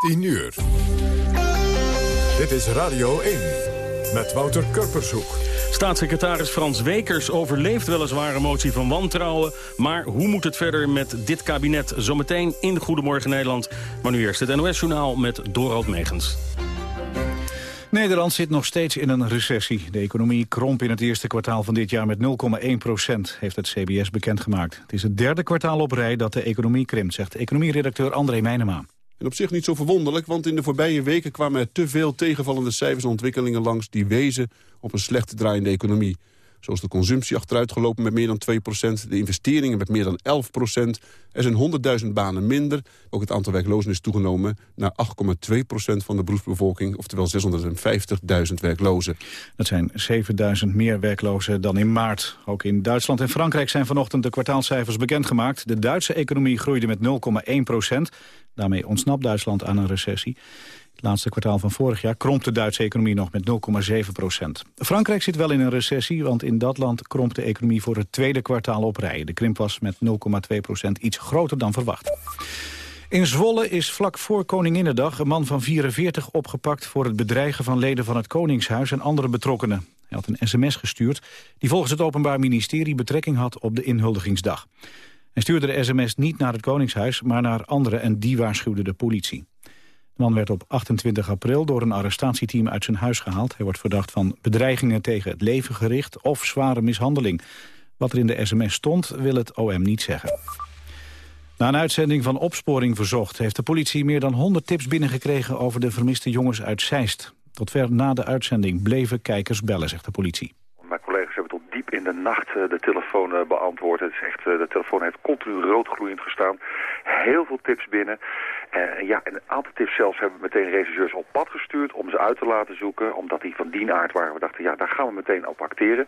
10 uur. Dit is Radio 1 met Wouter Kurpershoek. Staatssecretaris Frans Wekers overleeft weliswaar een motie van wantrouwen. Maar hoe moet het verder met dit kabinet? Zometeen in Goedemorgen Nederland. Maar nu eerst het NOS-journaal met Dorald Megens. Nederland zit nog steeds in een recessie. De economie kromp in het eerste kwartaal van dit jaar met 0,1 procent, heeft het CBS bekendgemaakt. Het is het derde kwartaal op rij dat de economie krimpt, zegt economieredacteur André Meijnema. En op zich niet zo verwonderlijk, want in de voorbije weken kwamen er te veel tegenvallende cijfers en ontwikkelingen langs die wezen op een slecht draaiende economie. Zo is de consumptie achteruit gelopen met meer dan 2% de investeringen met meer dan 11% Er zijn 100.000 banen minder. Ook het aantal werklozen is toegenomen naar 8,2% van de beroepsbevolking. Oftewel 650.000 werklozen. Dat zijn 7.000 meer werklozen dan in maart. Ook in Duitsland en Frankrijk zijn vanochtend de kwartaalcijfers bekendgemaakt. De Duitse economie groeide met 0,1% Daarmee ontsnapt Duitsland aan een recessie. Het laatste kwartaal van vorig jaar kromp de Duitse economie nog met 0,7 procent. Frankrijk zit wel in een recessie, want in dat land kromp de economie voor het tweede kwartaal op rij. De krimp was met 0,2 procent iets groter dan verwacht. In Zwolle is vlak voor Koninginnedag een man van 44 opgepakt... voor het bedreigen van leden van het Koningshuis en andere betrokkenen. Hij had een sms gestuurd die volgens het Openbaar Ministerie betrekking had op de inhuldigingsdag. Hij stuurde de sms niet naar het Koningshuis, maar naar anderen en die waarschuwde de politie. De man werd op 28 april door een arrestatieteam uit zijn huis gehaald. Hij wordt verdacht van bedreigingen tegen het leven gericht of zware mishandeling. Wat er in de sms stond, wil het OM niet zeggen. Na een uitzending van Opsporing Verzocht... heeft de politie meer dan 100 tips binnengekregen... over de vermiste jongens uit Zeist. Tot ver na de uitzending bleven kijkers bellen, zegt de politie in de nacht eh, de telefoon eh, beantwoord. Het is echt, eh, de telefoon heeft continu roodgloeiend gestaan. Heel veel tips binnen. En ja, een aantal tips zelfs hebben we meteen rechercheurs op pad gestuurd om ze uit te laten zoeken. Omdat die van die aard waren. We dachten, ja, daar gaan we meteen op acteren.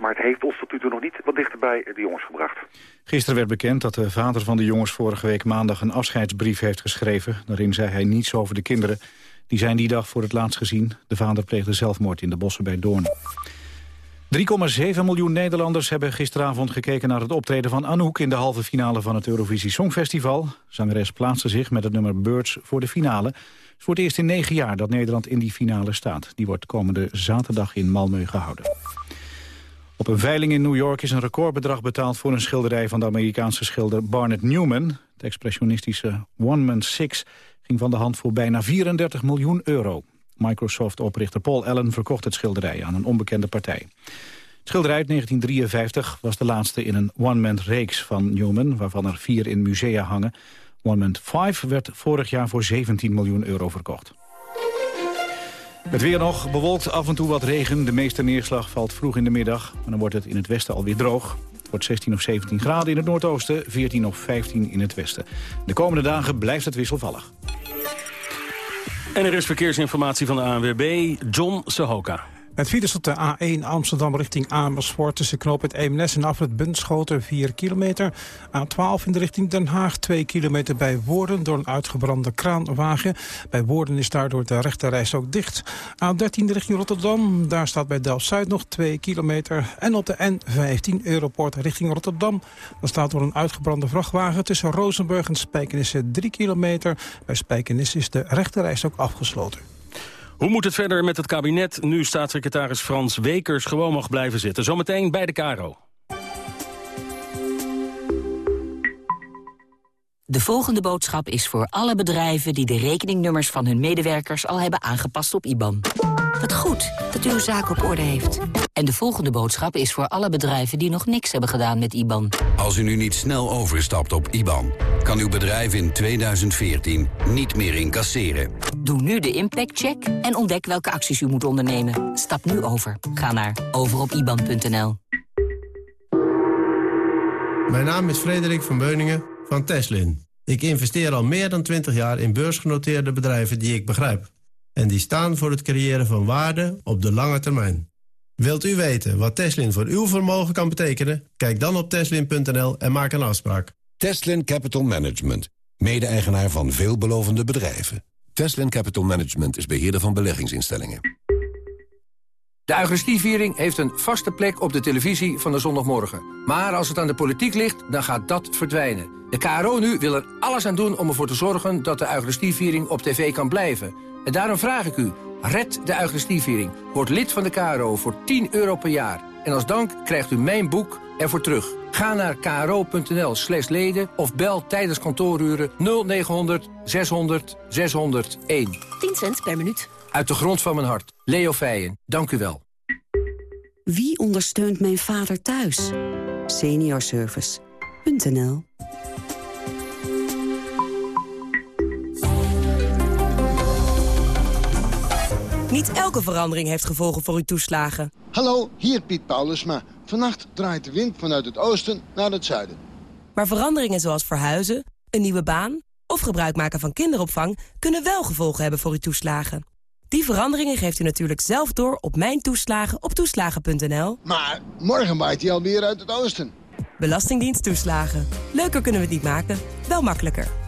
maar het heeft ons tot nu toe nog niet wat dichterbij de jongens gebracht. Gisteren werd bekend dat de vader van de jongens vorige week maandag een afscheidsbrief heeft geschreven. Daarin zei hij niets over de kinderen. Die zijn die dag voor het laatst gezien. De vader pleegde zelfmoord in de bossen bij Doorn. 3,7 miljoen Nederlanders hebben gisteravond gekeken naar het optreden van Anouk in de halve finale van het Eurovisie Songfestival. Zangeres plaatste zich met het nummer Birds voor de finale. Het is voor het eerst in negen jaar dat Nederland in die finale staat. Die wordt komende zaterdag in Malmö gehouden. Op een veiling in New York is een recordbedrag betaald voor een schilderij van de Amerikaanse schilder Barnett Newman. Het expressionistische One Man Six ging van de hand voor bijna 34 miljoen euro. Microsoft-oprichter Paul Allen verkocht het schilderij aan een onbekende partij. Het schilderij uit 1953 was de laatste in een one-man-reeks van Newman... waarvan er vier in musea hangen. One Man 5 werd vorig jaar voor 17 miljoen euro verkocht. Het weer nog, bewolkt af en toe wat regen. De meeste neerslag valt vroeg in de middag. Maar dan wordt het in het westen alweer droog. Het wordt 16 of 17 graden in het noordoosten, 14 of 15 in het westen. De komende dagen blijft het wisselvallig. En er is verkeersinformatie van de ANWB, John Sahoka. Het files op de A1 Amsterdam richting Amersfoort... tussen knoop het Eemnes en afrit Bunschoten 4 kilometer. A12 in de richting Den Haag 2 kilometer bij Woerden... door een uitgebrande kraanwagen. Bij Woerden is daardoor de rechterreis ook dicht. A13 in de richting Rotterdam. Daar staat bij Delft-Zuid nog 2 kilometer. En op de N15 Europort richting Rotterdam. Dan staat door een uitgebrande vrachtwagen... tussen Rozenburg en Spijkenisse 3 kilometer. Bij Spijkenisse is de rechterreis ook afgesloten. Hoe moet het verder met het kabinet nu staatssecretaris Frans Wekers gewoon mag blijven zitten? Zometeen bij de Caro. De volgende boodschap is voor alle bedrijven die de rekeningnummers van hun medewerkers al hebben aangepast op IBAN. Wat goed dat u uw zaak op orde heeft. En de volgende boodschap is voor alle bedrijven die nog niks hebben gedaan met IBAN. Als u nu niet snel overstapt op IBAN, kan uw bedrijf in 2014 niet meer incasseren. Doe nu de impactcheck en ontdek welke acties u moet ondernemen. Stap nu over. Ga naar overopiban.nl. Mijn naam is Frederik van Beuningen van Teslin. Ik investeer al meer dan 20 jaar in beursgenoteerde bedrijven die ik begrijp. En die staan voor het creëren van waarde op de lange termijn. Wilt u weten wat Teslin voor uw vermogen kan betekenen? Kijk dan op teslin.nl en maak een afspraak. Teslin Capital Management, mede-eigenaar van veelbelovende bedrijven. Teslin Capital Management is beheerder van beleggingsinstellingen. De Eucharistieviering heeft een vaste plek op de televisie van de zondagmorgen. Maar als het aan de politiek ligt, dan gaat dat verdwijnen. De KRO nu wil er alles aan doen om ervoor te zorgen dat de Eucharistieviering op tv kan blijven. En daarom vraag ik u, red de Eucharistieviering. Word lid van de KRO voor 10 euro per jaar. En als dank krijgt u mijn boek ervoor terug. Ga naar kro.nl slash leden of bel tijdens kantooruren 0900 600 601. 10 cent per minuut. Uit de grond van mijn hart. Leo Feijen, dank u wel. Wie ondersteunt mijn vader thuis? Seniorservice.nl Niet elke verandering heeft gevolgen voor uw toeslagen. Hallo, hier Piet Paulusma. Vannacht draait de wind vanuit het oosten naar het zuiden. Maar veranderingen zoals verhuizen, een nieuwe baan... of gebruik maken van kinderopvang... kunnen wel gevolgen hebben voor uw toeslagen. Die veranderingen geeft u natuurlijk zelf door op Mijn Toeslagen op toeslagen.nl. Maar morgen waait hij alweer uit het oosten. Belastingdienst toeslagen. Leuker kunnen we het niet maken, wel makkelijker.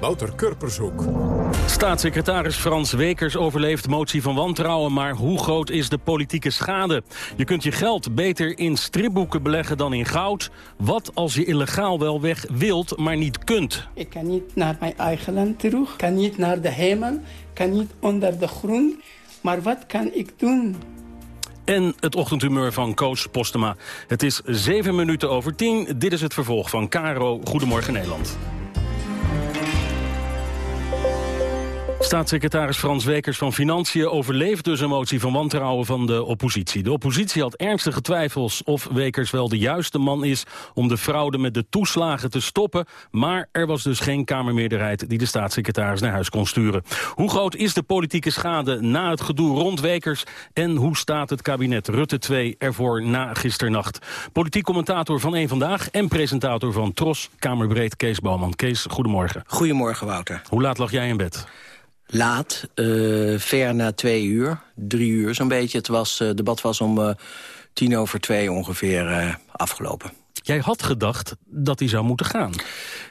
Wouter Kurpershoek. Staatssecretaris Frans Wekers overleeft motie van wantrouwen... maar hoe groot is de politieke schade? Je kunt je geld beter in stripboeken beleggen dan in goud. Wat als je illegaal wel weg wilt, maar niet kunt? Ik kan niet naar mijn eigen land terug, kan niet naar de hemel... kan niet onder de groen, maar wat kan ik doen? En het ochtendhumeur van coach Postema. Het is zeven minuten over tien. Dit is het vervolg van Caro Goedemorgen Nederland. Staatssecretaris Frans Wekers van Financiën overleeft dus een motie van wantrouwen van de oppositie. De oppositie had ernstige twijfels of Wekers wel de juiste man is om de fraude met de toeslagen te stoppen. Maar er was dus geen Kamermeerderheid die de staatssecretaris naar huis kon sturen. Hoe groot is de politieke schade na het gedoe rond Wekers? En hoe staat het kabinet Rutte 2 ervoor na gisternacht? Politiek commentator van Eén Vandaag en presentator van Tros, Kamerbreed Kees Bouwman. Kees, goedemorgen. Goedemorgen, Wouter. Hoe laat lag jij in bed? Laat, uh, ver na twee uur, drie uur zo'n beetje. Het was, uh, debat was om uh, tien over twee ongeveer afgelopen. Jij had gedacht dat hij zou moeten gaan.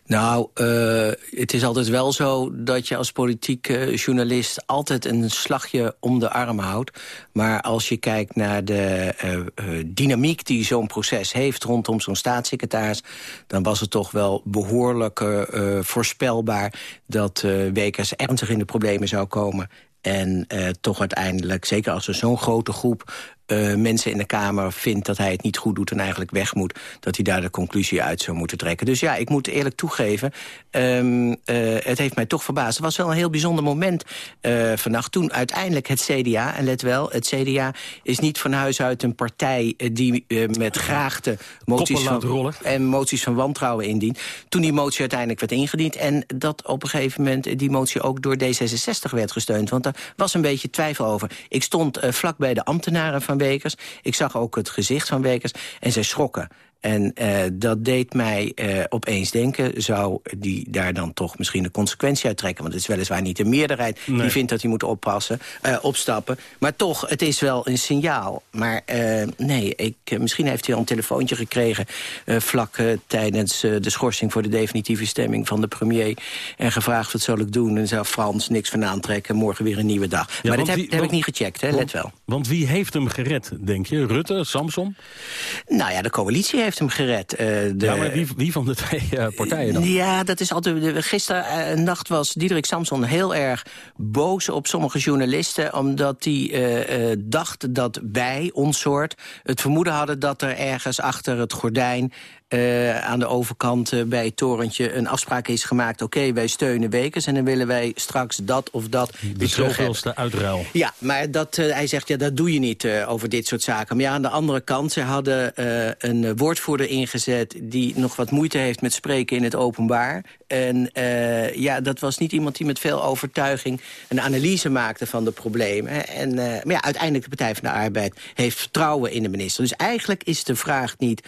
Nou, uh, het is altijd wel zo dat je als politiek journalist... altijd een slagje om de arm houdt. Maar als je kijkt naar de uh, dynamiek die zo'n proces heeft... rondom zo'n staatssecretaris... dan was het toch wel behoorlijk voorspelbaar... dat Wekers ernstig in de problemen zou komen... En toch uiteindelijk, zeker als er zo'n grote groep uh, mensen in de Kamer vindt dat hij het niet goed doet en eigenlijk weg moet... dat hij daar de conclusie uit zou moeten trekken. Dus ja, ik moet eerlijk toegeven, um, uh, het heeft mij toch verbaasd. Het was wel een heel bijzonder moment uh, vannacht toen uiteindelijk het CDA... en let wel, het CDA is niet van huis uit een partij die met graagte moties van, en moties van wantrouwen indient. Toen die motie uiteindelijk werd ingediend... en dat op een gegeven moment die motie ook door D66 werd gesteund. Want er was een beetje twijfel over. Ik stond vlak bij de ambtenaren van Wekers. Ik zag ook het gezicht van Wekers en zij schrokken. En uh, dat deed mij uh, opeens denken, zou die daar dan toch misschien een consequentie uit trekken? Want het is weliswaar niet de meerderheid nee. die vindt dat hij moet oppassen, uh, opstappen. Maar toch, het is wel een signaal. Maar nee, ik, misschien heeft hij al een telefoontje gekregen... vlak tijdens de schorsing voor de definitieve stemming van de premier... en gevraagd wat zal ik doen. En zou Frans niks van aantrekken, morgen weer een nieuwe dag. Ja, maar dat heb, wie, heb ik niet gecheckt, hè? Want, let wel. Want wie heeft hem gered, denk je? Rutte, Samson? Nou ja, de coalitie heeft hem gered. Uh, de... Ja, maar wie, wie van de twee uh, partijen dan? Ja, dat is altijd... Gisteren nacht was Diederik Samson heel erg boos op sommige journalisten... omdat hij dacht dat wij, ons soort, het vermoeden hadden... dat er ergens achter het gordijn uh, aan de overkant uh, bij het torentje een afspraak is gemaakt... oké, okay, wij steunen Wekers en dan willen wij straks dat of dat De zoveelste uitruil. Ja, maar dat, uh, hij zegt, ja, dat doe je niet over dit soort zaken. Maar ja, aan de andere kant, ze hadden een woordvoerder ingezet... die nog wat moeite heeft met spreken in het openbaar. En ja, dat was niet iemand die met veel overtuiging... een analyse maakte van de problemen. En, maar ja, uiteindelijk de Partij van de Arbeid heeft vertrouwen in de minister. Dus eigenlijk is de vraag niet...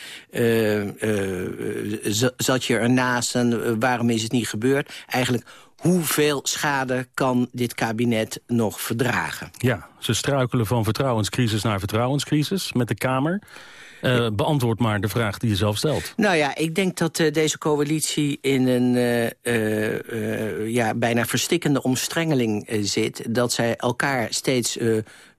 Uh, zat je ernaast en waarom is het niet gebeurd? Eigenlijk, hoeveel schade kan dit kabinet nog verdragen? Ja, ze struikelen van vertrouwenscrisis naar vertrouwenscrisis met de Kamer. Uh, beantwoord maar de vraag die je zelf stelt. Nou ja, ik denk dat uh, deze coalitie in een uh, ja, bijna verstikkende omstrengeling zit. Dat zij elkaar steeds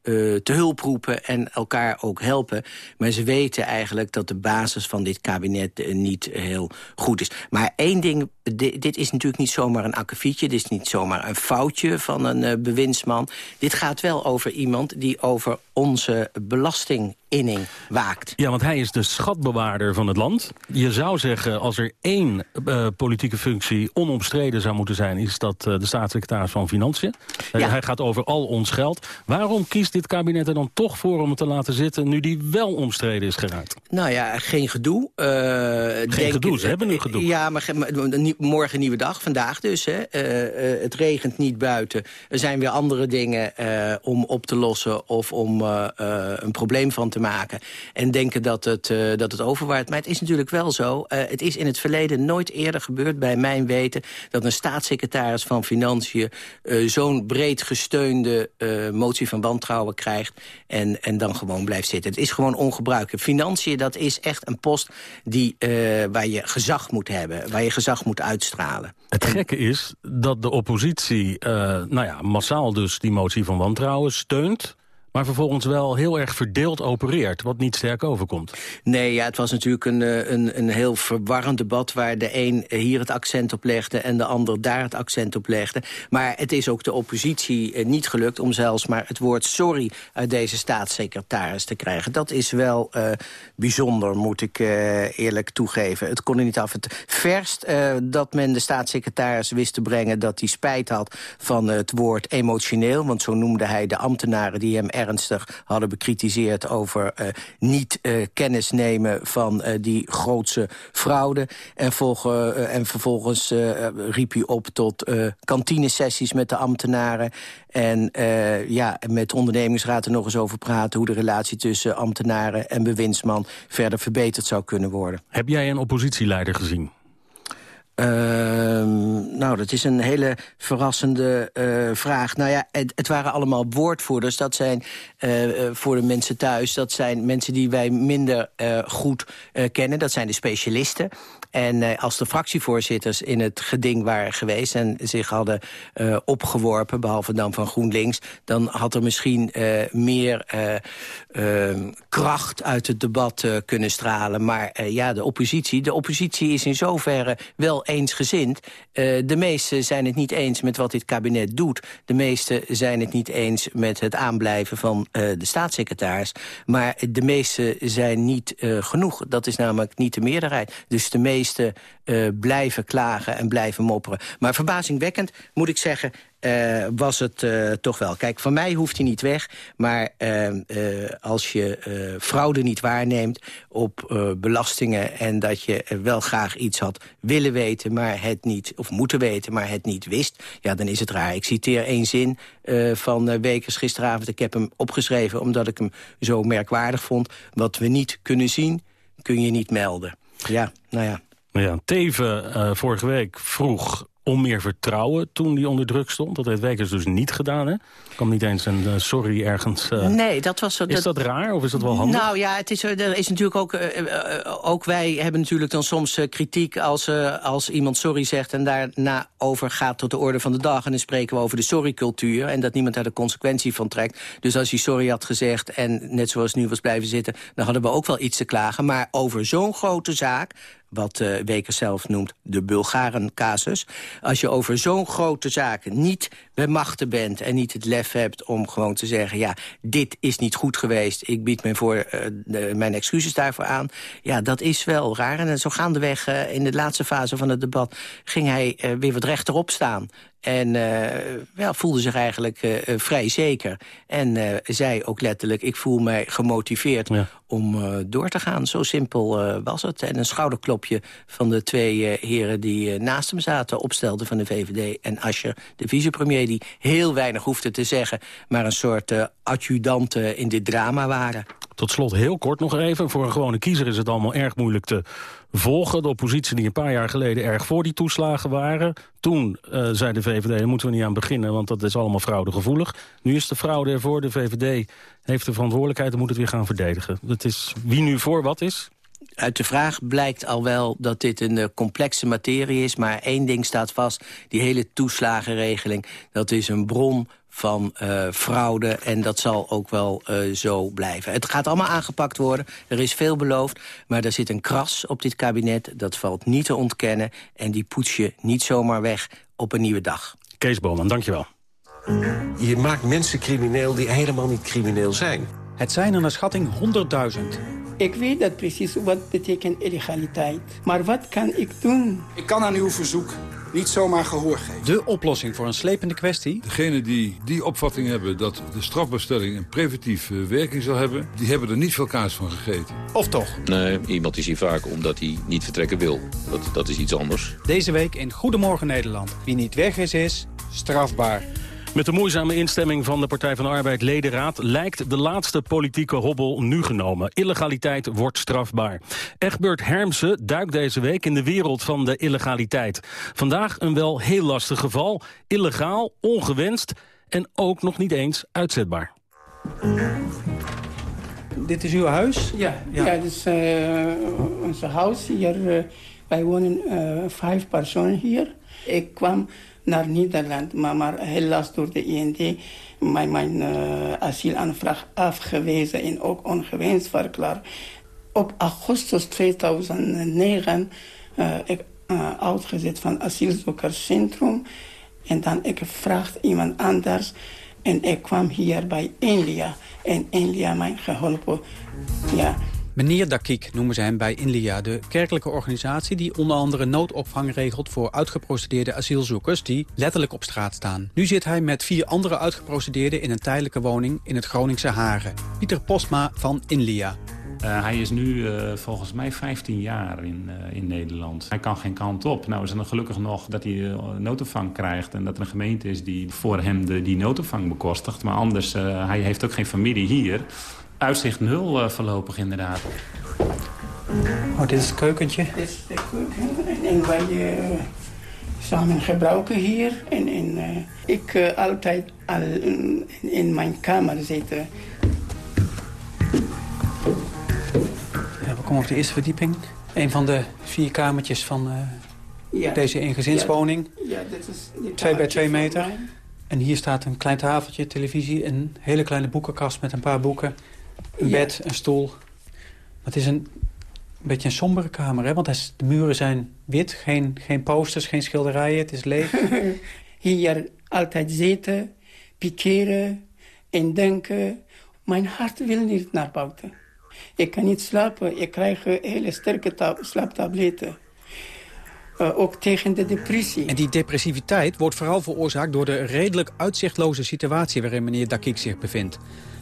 uh, te hulp roepen en elkaar ook helpen. Maar ze weten eigenlijk dat de basis van dit kabinet uh, niet heel goed is. Maar één ding, dit, dit is natuurlijk niet zomaar een akkefietje... dit is niet zomaar een foutje van een uh, bewindsman. Dit gaat wel over iemand die over onze belastinginning waakt. Ja, want hij is de schatbewaarder van het land. Je zou zeggen, als er één uh, politieke functie onomstreden zou moeten zijn... is dat uh, de staatssecretaris van Financiën. Uh, ja. Hij gaat over al ons geld. Waarom kiest dit kabinet er dan toch voor om het te laten zitten... nu die wel omstreden is geraakt? Nou ja, geen gedoe. geen denk, gedoe, ze hebben nu gedoe. Ja, maar morgen nieuwe dag, vandaag dus. Hè. het regent niet buiten. Er zijn weer andere dingen om op te lossen of om uh, een probleem van te maken. En denken dat het, uh, dat het overwaart. Maar het is natuurlijk wel zo. Het is in het verleden nooit eerder gebeurd, bij mijn weten... dat een staatssecretaris van Financiën zo'n breed gesteunde motie van wantrouwen krijgt... En, en dan gewoon blijft zitten. Het is gewoon ongebruikelijk. Financiën, dat is echt een post die, waar je gezag moet hebben. Waar je gezag moet uitstralen. Het gekke is dat de oppositie nou ja, massaal dus die motie van wantrouwen steunt maar vervolgens wel heel erg verdeeld opereert... wat niet sterk overkomt. Nee, ja, het was natuurlijk een, eh, een, een heel verwarrend debat... waar de een hier het accent op legde en de ander daar het accent op legde. Maar het is ook de oppositie eh, niet gelukt om zelfs maar het woord sorry... uit deze staatssecretaris te krijgen. Dat is wel uh, bijzonder, moet ik eerlijk toegeven. Het kon er niet af. Het verst dat men de staatssecretaris wist te brengen... dat hij spijt had van het woord emotioneel... want zo noemde hij de ambtenaren die hem ernstig hadden bekritiseerd... over uh, niet uh, kennis nemen van uh, die grootse fraude. En, en vervolgens riep hij op tot kantinesessies met de ambtenaren. En ja, met de ondernemingsraad er nog eens over praten... hoe de relatie tussen ambtenaren en bewindsman verder verbeterd zou kunnen worden. Heb jij een oppositieleider gezien? Uh, nou, dat is een hele verrassende uh, vraag. Nou ja, het, waren allemaal woordvoerders. Dat zijn uh, voor de mensen thuis, dat zijn mensen die wij minder goed kennen. Dat zijn de specialisten. En uh, als de fractievoorzitters in het geding waren geweest... en zich hadden uh, opgeworpen, behalve dan van GroenLinks... dan had er misschien uh, meer ehm, kracht uit het debat kunnen stralen. Maar ja, de oppositie, de oppositie is in zoverre wel eensgezind. de meesten zijn het niet eens met wat dit kabinet doet. De meesten zijn het niet eens met het aanblijven van de staatssecretaris. Maar de meesten zijn niet genoeg. Dat is namelijk niet de meerderheid. Dus de meesten uh, blijven klagen en blijven mopperen. Maar verbazingwekkend, moet ik zeggen, uh, was het uh, toch wel. Kijk, van mij hoeft hij niet weg. Maar als je fraude niet waarneemt op belastingen... en dat je wel graag iets had willen weten, maar het niet... of moeten weten, maar het niet wist... ja, dan is het raar. Ik citeer één zin van Wekers gisteravond. Ik heb hem opgeschreven omdat ik hem zo merkwaardig vond. Wat we niet kunnen zien, kun je niet melden. Ja, nou ja. Ja, Teven uh, vorige week vroeg om meer vertrouwen toen die onder druk stond. Dat heeft Wekers dus niet gedaan, hè? kwam niet eens een uh, sorry ergens. Uh... Nee, dat was... Dat... Is dat raar of is dat wel handig? Nou ja, het is, er is natuurlijk ook... Uh, ook wij hebben natuurlijk dan soms kritiek als, als iemand sorry zegt... en daarna overgaat tot de orde van de dag. En dan spreken we over de sorrycultuur... en dat niemand daar de consequentie van trekt. Dus als hij sorry had gezegd en net zoals nu was blijven zitten... dan hadden we ook wel iets te klagen. Maar over zo'n grote zaak wat uh, Weker zelf noemt de Bulgaren-casus. Als je over zo'n grote zaak niet bij machten bent... en niet het lef hebt om gewoon te zeggen... ja, dit is niet goed geweest, ik bied mijn, voor, uh, de, mijn excuses daarvoor aan... ja, dat is wel raar. En zo gaandeweg uh, in de laatste fase van het debat... ging hij uh, weer wat rechterop staan. En ja, voelde zich eigenlijk vrij zeker. En zei ook letterlijk, ik voel mij gemotiveerd ja. om door te gaan. Zo simpel was het. En een schouderklopje van de twee heren die naast hem zaten... opstelden van de VVD en Ascher, de vicepremier... die heel weinig hoefde te zeggen, maar een soort adjudanten in dit drama waren. Tot slot heel kort nog even. Voor een gewone kiezer is het allemaal erg moeilijk te volgen. De oppositie die een paar jaar geleden erg voor die toeslagen waren. Toen uh, zei de VVD, daar moeten we niet aan beginnen... want dat is allemaal fraudegevoelig. Nu is de fraude ervoor. De VVD heeft de verantwoordelijkheid en moet het weer gaan verdedigen. Het is wie nu voor wat is uit de vraag blijkt al wel dat dit een uh, complexe materie is. Maar één ding staat vast. Die hele toeslagenregeling, dat is een bron van uh, fraude. En dat zal ook wel uh, zo blijven. Het gaat allemaal aangepakt worden. Er is veel beloofd. Maar er zit een kras op dit kabinet. Dat valt niet te ontkennen. En die poets je niet zomaar weg op een nieuwe dag. Kees Boman, dankjewel. Je maakt mensen crimineel die helemaal niet crimineel zijn. Het zijn er naar schatting 100.000. Ik weet dat precies wat betekent illegaliteit. Maar wat kan ik doen? Ik kan aan uw verzoek niet zomaar gehoor geven. De oplossing voor een slepende kwestie? Degenen die die opvatting hebben dat de strafbestelling een preventieve werking zal hebben... die hebben er niet veel kaas van gegeten. Of toch? Nee, iemand is hier vaak omdat hij niet vertrekken wil. Dat, dat is iets anders. Deze week in Goedemorgen Nederland. Wie niet weg is, is strafbaar. Met de moeizame instemming van de Partij van de Arbeid ledenraad... lijkt de laatste politieke hobbel nu genomen. Illegaliteit wordt strafbaar. Egbert Hermsen duikt deze week in de wereld van de illegaliteit. Vandaag een wel heel lastig geval. Illegaal, ongewenst en ook nog niet eens uitzetbaar. Dit is uw huis? Ja, ja. ja dit is uh, ons huis. Hier, uh, wij wonen uh, vijf personen hier. Ik kwam naar Nederland. Maar, maar helaas door de IND mijn, mijn uh, asielaanvraag afgewezen en ook ongewenst verklaard. Op augustus 2009 uh, ik uh, uitgezet van asielzoekerscentrum. En dan ik vraag iemand anders. En ik kwam hier bij Inlia. En Inlia mij geholpen. Ja. Meneer Dakik noemen ze hem bij Inlia, de kerkelijke organisatie... die onder andere noodopvang regelt voor uitgeprocedeerde asielzoekers... die letterlijk op straat staan. Nu zit hij met vier andere uitgeprocedeerden in een tijdelijke woning in het Groningse Haren. Pieter Postma van Inlia. Uh, hij is nu uh, volgens mij 15 jaar in, uh, in Nederland. Hij kan geen kant op. Nou is het dan gelukkig nog dat hij noodopvang krijgt... en dat er een gemeente is die voor hem de, die noodopvang bekostigt. Maar anders, hij heeft ook geen familie hier... Uitzicht nul uh, voorlopig inderdaad. Oh, dit is het keukentje? Dit is de keuken. En wij uh, samen gebruiken hier. En, en uh, ik uh, altijd al in, in, mijn kamer zitten. Ja, we komen op de eerste verdieping. Een van de vier kamertjes van ja. deze eengezinswoning. Ja, ja dit is... Dit twee bij twee meter. En hier staat een klein tafeltje, televisie... een hele kleine boekenkast met een paar boeken. Een bed, ja. een stoel. Het is een, een beetje een sombere kamer, hè? Want de muren zijn wit, geen, geen posters, geen schilderijen. Het is leeg. Hier altijd zitten, pikeren en denken... Mijn hart wil niet naar buiten. Ik kan niet slapen. Ik krijg hele sterke slaaptabletten. Uh, ook tegen de depressie. En die depressiviteit wordt vooral veroorzaakt... door de redelijk uitzichtloze situatie waarin meneer Dakik zich bevindt.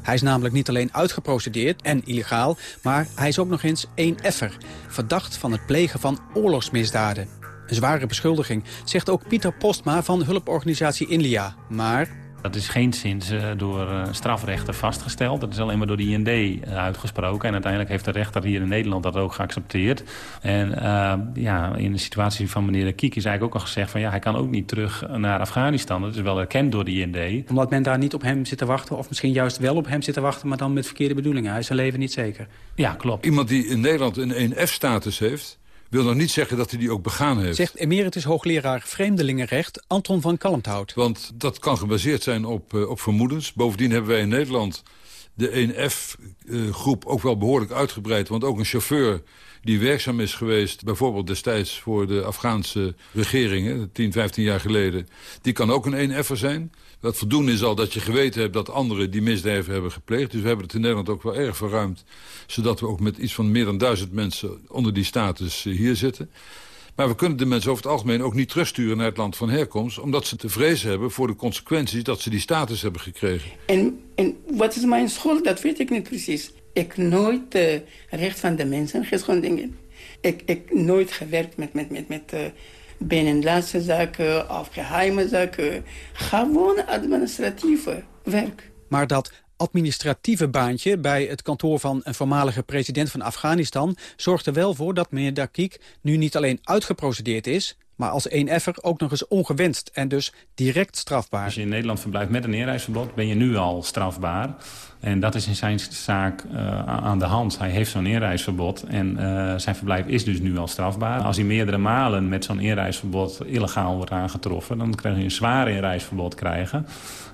Hij is namelijk niet alleen uitgeprocedeerd en illegaal... maar hij is ook nog eens één effer. Verdacht van het plegen van oorlogsmisdaden. Een zware beschuldiging, zegt ook Pieter Postma van hulporganisatie Inlia. Maar dat is geen sinds uh, door uh, strafrechter vastgesteld. Dat is alleen maar door de IND uh, uitgesproken. En uiteindelijk heeft de rechter hier in Nederland dat ook geaccepteerd. En ja, in de situatie van meneer Kiek is eigenlijk ook al gezegd... van ja, hij kan ook niet terug naar Afghanistan. Dat is wel erkend door de IND. Omdat men daar niet op hem zit te wachten... of misschien juist wel op hem zit te wachten... maar dan met verkeerde bedoelingen. Hij is zijn leven niet zeker. Ja, klopt. Iemand die in Nederland een 1F-status heeft wil nog niet zeggen dat hij die ook begaan heeft. Zegt emeritus hoogleraar Vreemdelingenrecht Anton van Kalmthout. Want dat kan gebaseerd zijn op, uh, op vermoedens. Bovendien hebben wij in Nederland de 1F-groep uh, ook wel behoorlijk uitgebreid. Want ook een chauffeur die werkzaam is geweest... bijvoorbeeld destijds voor de Afghaanse regeringen, 10, 15 jaar geleden... die kan ook een 1F'er zijn. Dat voldoende is al dat je geweten hebt dat anderen die misdrijven hebben gepleegd. Dus we hebben het in Nederland ook wel erg verruimd. Zodat we ook met iets van meer dan duizend mensen onder die status hier zitten. Maar we kunnen de mensen over het algemeen ook niet terugsturen naar het land van herkomst... omdat ze te vrezen hebben voor de consequenties dat ze die status hebben gekregen. En, en wat is mijn schuld? Dat weet ik niet precies. Ik nooit uh, recht van de mensen geschonden. Ik, ik nooit gewerkt met, met, met, met uh, binnenlandse zaken of geheime zaken. Gewoon administratieve werk. Maar dat administratieve baantje bij het kantoor van een voormalige president van Afghanistan... zorgt er wel voor dat meneer Dakik nu niet alleen uitgeprocedeerd is maar als een effer ook nog eens ongewenst en dus direct strafbaar. Als je in Nederland verblijft met een inreisverbod ben je nu al strafbaar. En dat is in zijn zaak uh, aan de hand. Hij heeft zo'n inreisverbod en uh, zijn verblijf is dus nu al strafbaar. Als hij meerdere malen met zo'n inreisverbod illegaal wordt aangetroffen... dan krijg je een zwaar inreisverbod krijgen.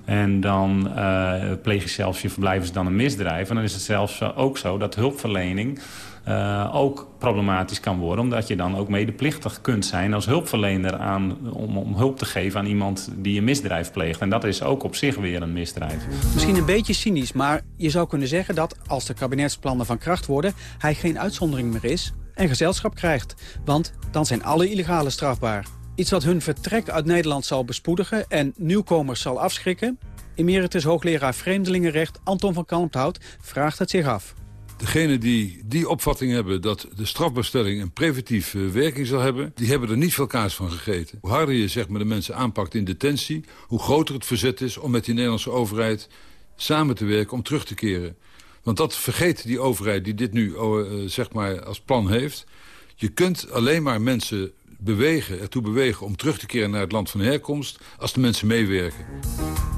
En dan uh, pleeg je zelfs je verblijf is dan een misdrijf. En dan is het zelfs ook zo dat hulpverlening uh, ook problematisch kan worden. Omdat je dan ook medeplichtig kunt zijn als hulpverlener aan, om, om hulp te geven aan iemand die een misdrijf pleegt. En dat is ook op zich weer een misdrijf. Misschien een beetje cynisch, maar je zou kunnen zeggen dat als de kabinetsplannen van kracht worden, hij geen uitzondering meer is en gezelschap krijgt. Want dan zijn alle illegale strafbaar. Iets wat hun vertrek uit Nederland zal bespoedigen en nieuwkomers zal afschrikken? Emeritus hoogleraar Vreemdelingenrecht Anton van Kalmthout vraagt het zich af. Degenen die die opvatting hebben dat de strafbestelling een preventieve werking zal hebben... die hebben er niet veel kaas van gegeten. Hoe harder je zeg maar, de mensen aanpakt in detentie... hoe groter het verzet is om met die Nederlandse overheid samen te werken om terug te keren. Want dat vergeet die overheid die dit nu uh, zeg maar als plan heeft. Je kunt alleen maar mensen bewegen, ertoe bewegen om terug te keren naar het land van herkomst... als de mensen meewerken.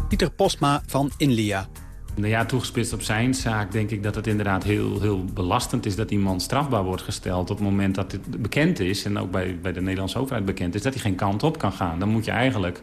Pieter Postma van Inlia. Nou ja, toegespitst op zijn zaak denk ik dat het inderdaad heel, heel belastend is... dat iemand strafbaar wordt gesteld op het moment dat het bekend is... en ook bij, bij de Nederlandse overheid bekend is... dat hij geen kant op kan gaan. Dan moet je eigenlijk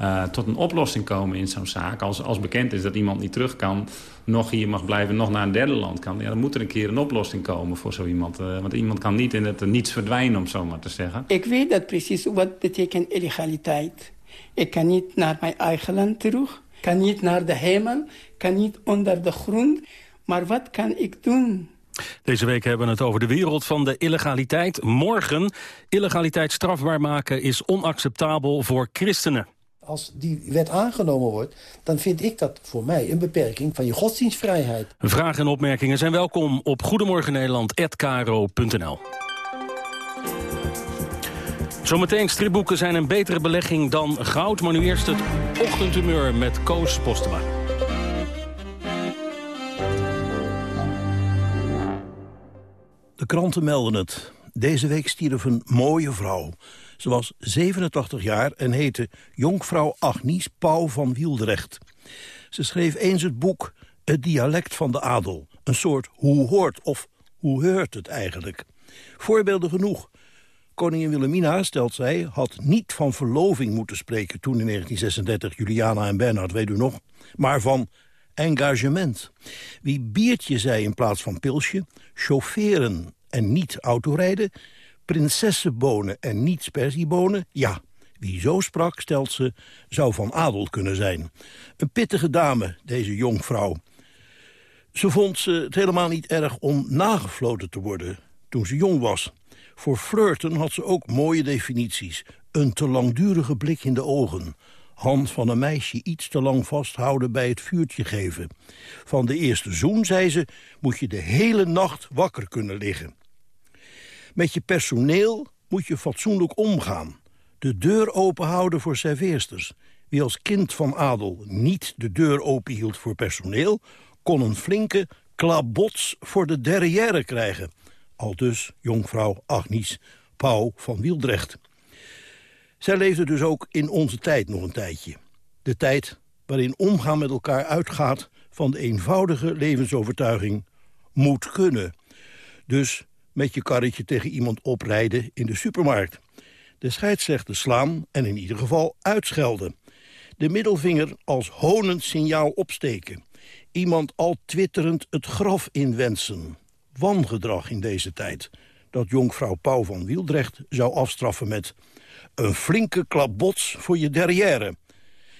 uh, tot een oplossing komen in zo'n zaak. Als, als bekend is dat iemand niet terug kan, nog hier mag blijven... nog naar een derde land kan, ja, dan moet er een keer een oplossing komen voor zo iemand. Uh, want iemand kan niet in het niets verdwijnen, om zo maar te zeggen. Ik weet dat precies wat betekent illegaliteit. Ik kan niet naar mijn eigen land terug kan niet naar de hemel, kan niet onder de grond. Maar wat kan ik doen? Deze week hebben we het over de wereld van de illegaliteit. Morgen, illegaliteit strafbaar maken is onacceptabel voor christenen. Als die wet aangenomen wordt, dan vind ik dat voor mij een beperking van je godsdienstvrijheid. Vragen en opmerkingen zijn welkom op goedemorgennederland.nl. Zometeen stripboeken zijn een betere belegging dan goud. Maar nu eerst het ochtendhumeur met Koos Postema. De kranten melden het. Deze week stierf een mooie vrouw. Ze was 87 jaar en heette jonkvrouw Agnies Pauw van Wieldrecht. Ze schreef eens het boek Het dialect van de adel. Een soort hoe hoort of hoe heurt het eigenlijk. Voorbeelden genoeg. Koningin Wilhelmina, stelt zij, had niet van verloving moeten spreken... toen in 1936 Juliana en Bernhard, weet u nog... maar van engagement. Wie biertje zei in plaats van pilsje, chaufferen en niet autorijden... prinsessenbonen en niet spersiebonen, ja... Wie zo sprak, stelt ze, zou van adel kunnen zijn. Een pittige dame, deze jongvrouw. Ze vond ze het helemaal niet erg om nagefloten te worden toen ze jong was. Voor flirten had ze ook mooie definities. Een te langdurige blik in de ogen. Hand van een meisje iets te lang vasthouden bij het vuurtje geven. Van de eerste zoen, zei ze, moet je de hele nacht wakker kunnen liggen. Met je personeel moet je fatsoenlijk omgaan. De deur open houden voor serveersters. Wie als kind van adel niet de deur open hield voor personeel... kon een flinke klabots voor de derrière krijgen... Al dus jonkvrouw Agnies Pauw van Wieldrecht. Zij leefde dus ook in onze tijd nog een tijdje. De tijd waarin omgaan met elkaar uitgaat van de eenvoudige levensovertuiging moet kunnen. Dus met je karretje tegen iemand oprijden in de supermarkt. De scheidsrechter slaan en in ieder geval uitschelden. De middelvinger als honend signaal opsteken. Iemand al twitterend het graf inwensen wangedrag in deze tijd... dat jonkvrouw Pauw van Wieldrecht zou afstraffen met... een flinke klapbots voor je derrière.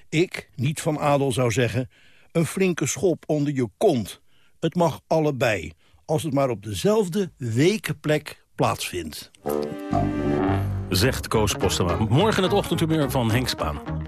Ik, niet van adel, zou zeggen... een flinke schop onder je kont. Het mag allebei, als het maar op dezelfde weke plek plaatsvindt. Zegt Koos Postema. Morgen het ochtendhumeur van Henk Spaan.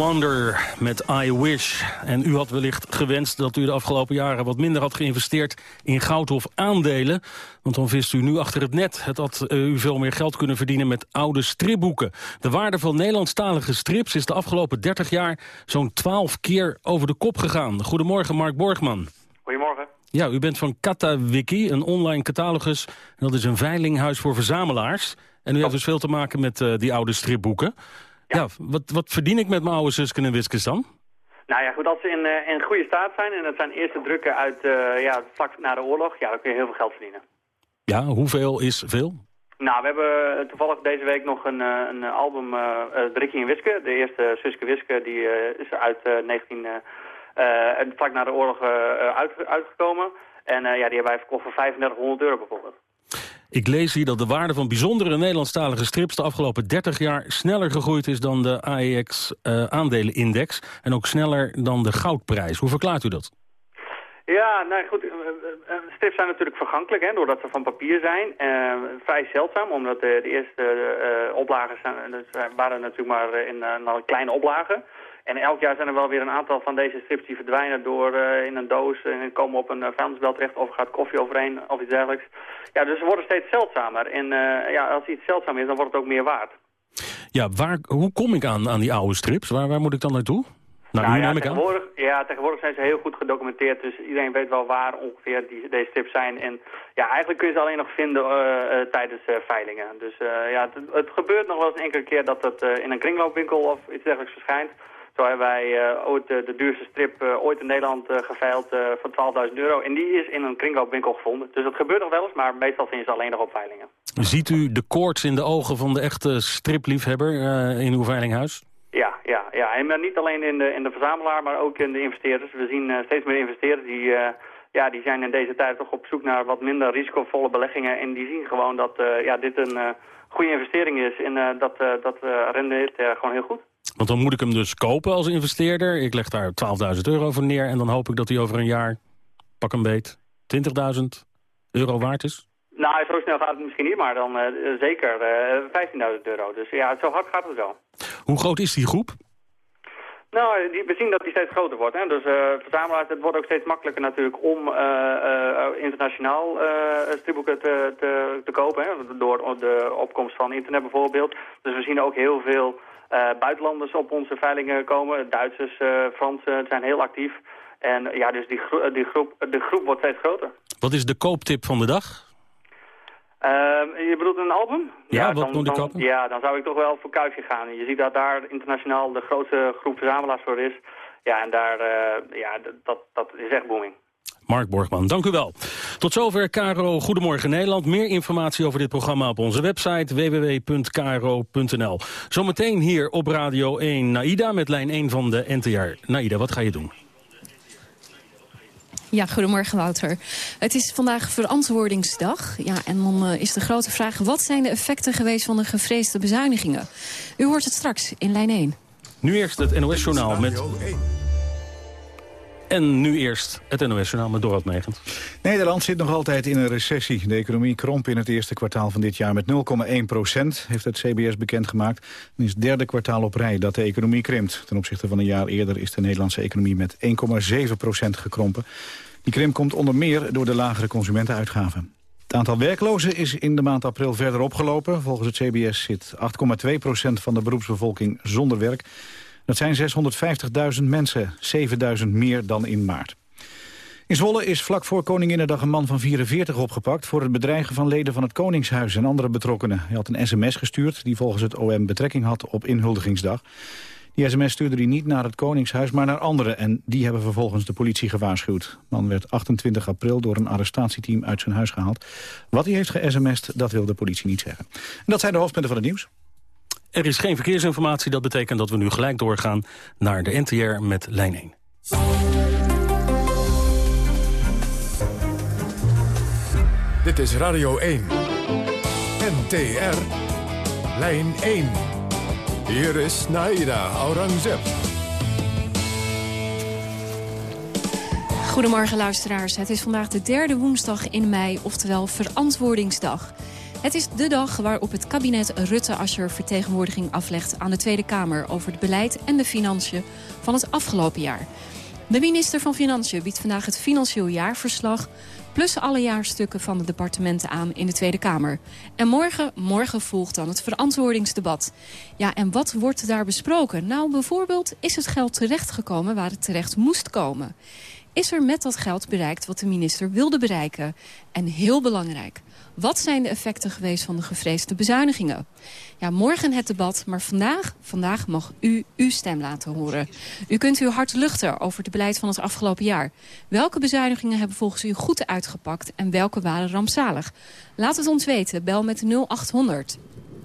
Wonder met I Wish. En u had wellicht gewenst dat u de afgelopen jaren wat minder had geïnvesteerd in goud of aandelen. Want dan vist u nu achter het net. Het had eh, u veel meer geld kunnen verdienen met oude stripboeken. De waarde van Nederlandstalige strips is de afgelopen 30 jaar zo'n 12 keer over de kop gegaan. Goedemorgen Mark Borgman. Goedemorgen. Ja, u bent van KataWiki, een online catalogus. En dat is een veilinghuis voor verzamelaars. En u heeft dus veel te maken met eh, die oude stripboeken. Ja, wat, wat verdien ik met mijn oude Susken en Wiskes dan? Nou ja, goed, als ze in, eh, in goede staat zijn en het zijn eerste drukken uit uh, ja, vlak na de oorlog, ja, dan kun je heel veel geld verdienen. Ja, hoeveel is veel? Nou, we hebben toevallig deze week nog een, uh, een album, uh, Drikkie en Wiske. De eerste Suske Wiske, die is uit 19, vlak na de oorlog uit, uitgekomen. En ja, die hebben wij verkocht voor 3500 euro bijvoorbeeld. Ik lees hier dat de waarde van bijzondere Nederlandstalige strips... de afgelopen 30 jaar sneller gegroeid is dan de AEX uh, aandelenindex... en ook sneller dan de goudprijs. Hoe verklaart u dat? Ja, nou goed, strips zijn natuurlijk vergankelijk, hè, doordat ze van papier zijn. Vrij zeldzaam, omdat de, eerste uh, oplagen zijn, waren natuurlijk maar in kleine oplagen. En elk jaar zijn er wel weer een aantal van deze strips die verdwijnen door uh, in een doos en komen op een uh, vuilnisbelt terecht of gaat koffie overheen of iets dergelijks. Ja, dus ze worden steeds zeldzamer. En uh, ja, als iets zeldzaam is, dan wordt het ook meer waard. Ja, waar, hoe kom ik aan, aan die oude strips? Waar, waar moet ik dan naartoe? Nou, nou ja, tegenwoordig, ja, tegenwoordig zijn ze heel goed gedocumenteerd, dus iedereen weet wel waar ongeveer die, deze strips zijn. En ja, eigenlijk kun je ze alleen nog vinden tijdens veilingen. Dus ja, het, het, gebeurt nog wel eens een enkele keer dat het in een kringloopwinkel of iets dergelijks verschijnt. Zo hebben wij uh, ooit de, de, duurste strip uh, ooit in Nederland geveild voor 12.000 euro. En die is in een kringloopwinkel gevonden. Dus dat gebeurt nog wel eens, maar meestal vind je ze alleen nog op veilingen. Ziet u de koorts in de ogen van de echte stripliefhebber in uw veilinghuis? Ja, ja, ja. En niet alleen in de, in de verzamelaar, maar ook in de investeerders. We zien steeds meer investeerders die, ja, die zijn in deze tijd toch op zoek naar wat minder risicovolle beleggingen. En die zien gewoon dat ja, dit een goede investering is en dat, dat rendeert gewoon heel goed. Want dan moet ik hem dus kopen als investeerder. Ik leg daar 12.000 euro voor neer en dan hoop ik dat hij over een jaar, pak een beet, 20.000 euro waard is. Nou, zo snel gaat het misschien niet, maar dan uh, zeker uh, 15.000 euro. Dus ja, zo hard gaat het wel. Hoe groot is die groep? Nou, die, we zien dat die steeds groter wordt. Hè? Dus uh, verzamelaars, het wordt ook steeds makkelijker natuurlijk om uh, uh, internationaal stripboeken te, te, te kopen. Hè? Door de opkomst van internet bijvoorbeeld. Dus we zien ook heel veel buitenlanders op onze veilingen komen. Duitsers, uh, Fransen zijn heel actief. En ja, dus die, gro die groep, de groep wordt steeds groter. Wat is de kooptip van de dag? Uh, je bedoelt een album? Ja, ja wat dan, moet ik kopen? Ja, dan zou ik toch wel voor Kuifje gaan. Je ziet dat daar internationaal de grootste groep verzamelaars voor is. Ja, en daar, ja, dat, dat is echt booming. Mark Borgman, dank u wel. Tot zover Caro Goedemorgen Nederland. Meer informatie over dit programma op onze website www.kro.nl. Zometeen hier op Radio 1 Naida met lijn 1 van de NTR. Naida, wat ga je doen? Ja, goedemorgen Wouter. Het is vandaag verantwoordingsdag. Ja, en dan uh, is de grote vraag... wat zijn de effecten geweest van de gevreesde bezuinigingen? U hoort het straks in lijn 1. Nu eerst het NOS-journaal met... En nu eerst het NOS-journaal met Dorot Megens. Nederland zit nog altijd in een recessie. De economie kromp in het eerste kwartaal van dit jaar met 0,1 procent, heeft het CBS bekendgemaakt. Het is het derde kwartaal op rij dat de economie krimpt. Ten opzichte van een jaar eerder is de Nederlandse economie met 1,7 procent gekrompen. Die krimp komt onder meer door de lagere consumentenuitgaven. Het aantal werklozen is in de maand april verder opgelopen. Volgens het CBS zit 8,2 procent van de beroepsbevolking zonder werk. Dat zijn 650.000 mensen, 7.000 meer dan in maart. In Zwolle is vlak voor Koninginnedag een man van 44 opgepakt... voor het bedreigen van leden van het Koningshuis en andere betrokkenen. Hij had een sms gestuurd die volgens het OM betrekking had op inhuldigingsdag. Die sms stuurde hij niet naar het Koningshuis, maar naar anderen. En die hebben vervolgens de politie gewaarschuwd. De man werd 28 april door een arrestatieteam uit zijn huis gehaald. Wat hij heeft ge-sms'd, dat wil de politie niet zeggen. En dat zijn de hoofdpunten van het nieuws. Er is geen verkeersinformatie, dat betekent dat we nu gelijk doorgaan naar de NTR met lijn 1. Dit is Radio 1. NTR. Lijn 1. Hier is Naida Aurangzeb. Goedemorgen luisteraars. Het is vandaag de derde woensdag in mei, oftewel Verantwoordingsdag. Het is de dag waarop het kabinet Rutte-Ascher vertegenwoordiging aflegt aan de Tweede Kamer over het beleid en de financiën van het afgelopen jaar. De minister van Financiën biedt vandaag het financieel jaarverslag plus alle jaarstukken van de departementen aan in de Tweede Kamer. En morgen, morgen volgt dan het verantwoordingsdebat. Ja, en wat wordt daar besproken? Nou, bijvoorbeeld, is het geld terechtgekomen waar het terecht moest komen? Is er met dat geld bereikt wat de minister wilde bereiken? En heel belangrijk, wat zijn de effecten geweest van de gevreesde bezuinigingen? Ja, morgen het debat, maar vandaag, vandaag mag u uw stem laten horen. U kunt uw hart luchten over het beleid van het afgelopen jaar. Welke bezuinigingen hebben volgens u goed uitgepakt en welke waren rampzalig? Laat het ons weten. Bel met 0800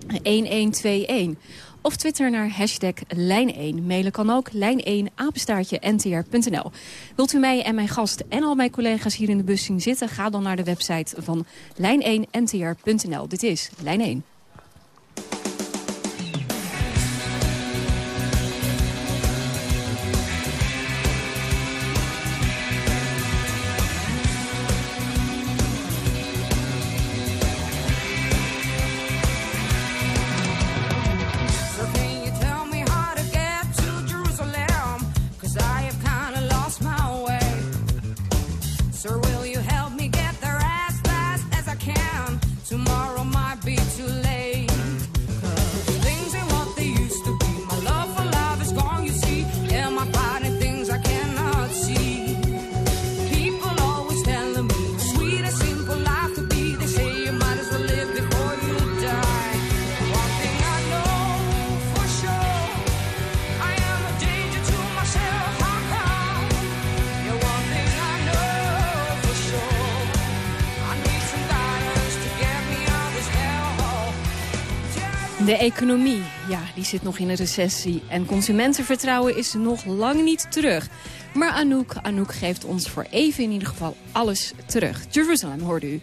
1121. Of twitter naar hashtag Lijn1. Mailen kan ook lijn1 apenstaartje ntr.nl. Wilt u mij en mijn gast en al mijn collega's hier in de bus zien zitten? Ga dan naar de website van lijn1ntr.nl. Dit is Lijn 1. De economie, ja, die zit nog in een recessie. En consumentenvertrouwen is nog lang niet terug. Maar Anouk, Anouk geeft ons voor even in ieder geval alles terug. Jerusalem, hoorde u.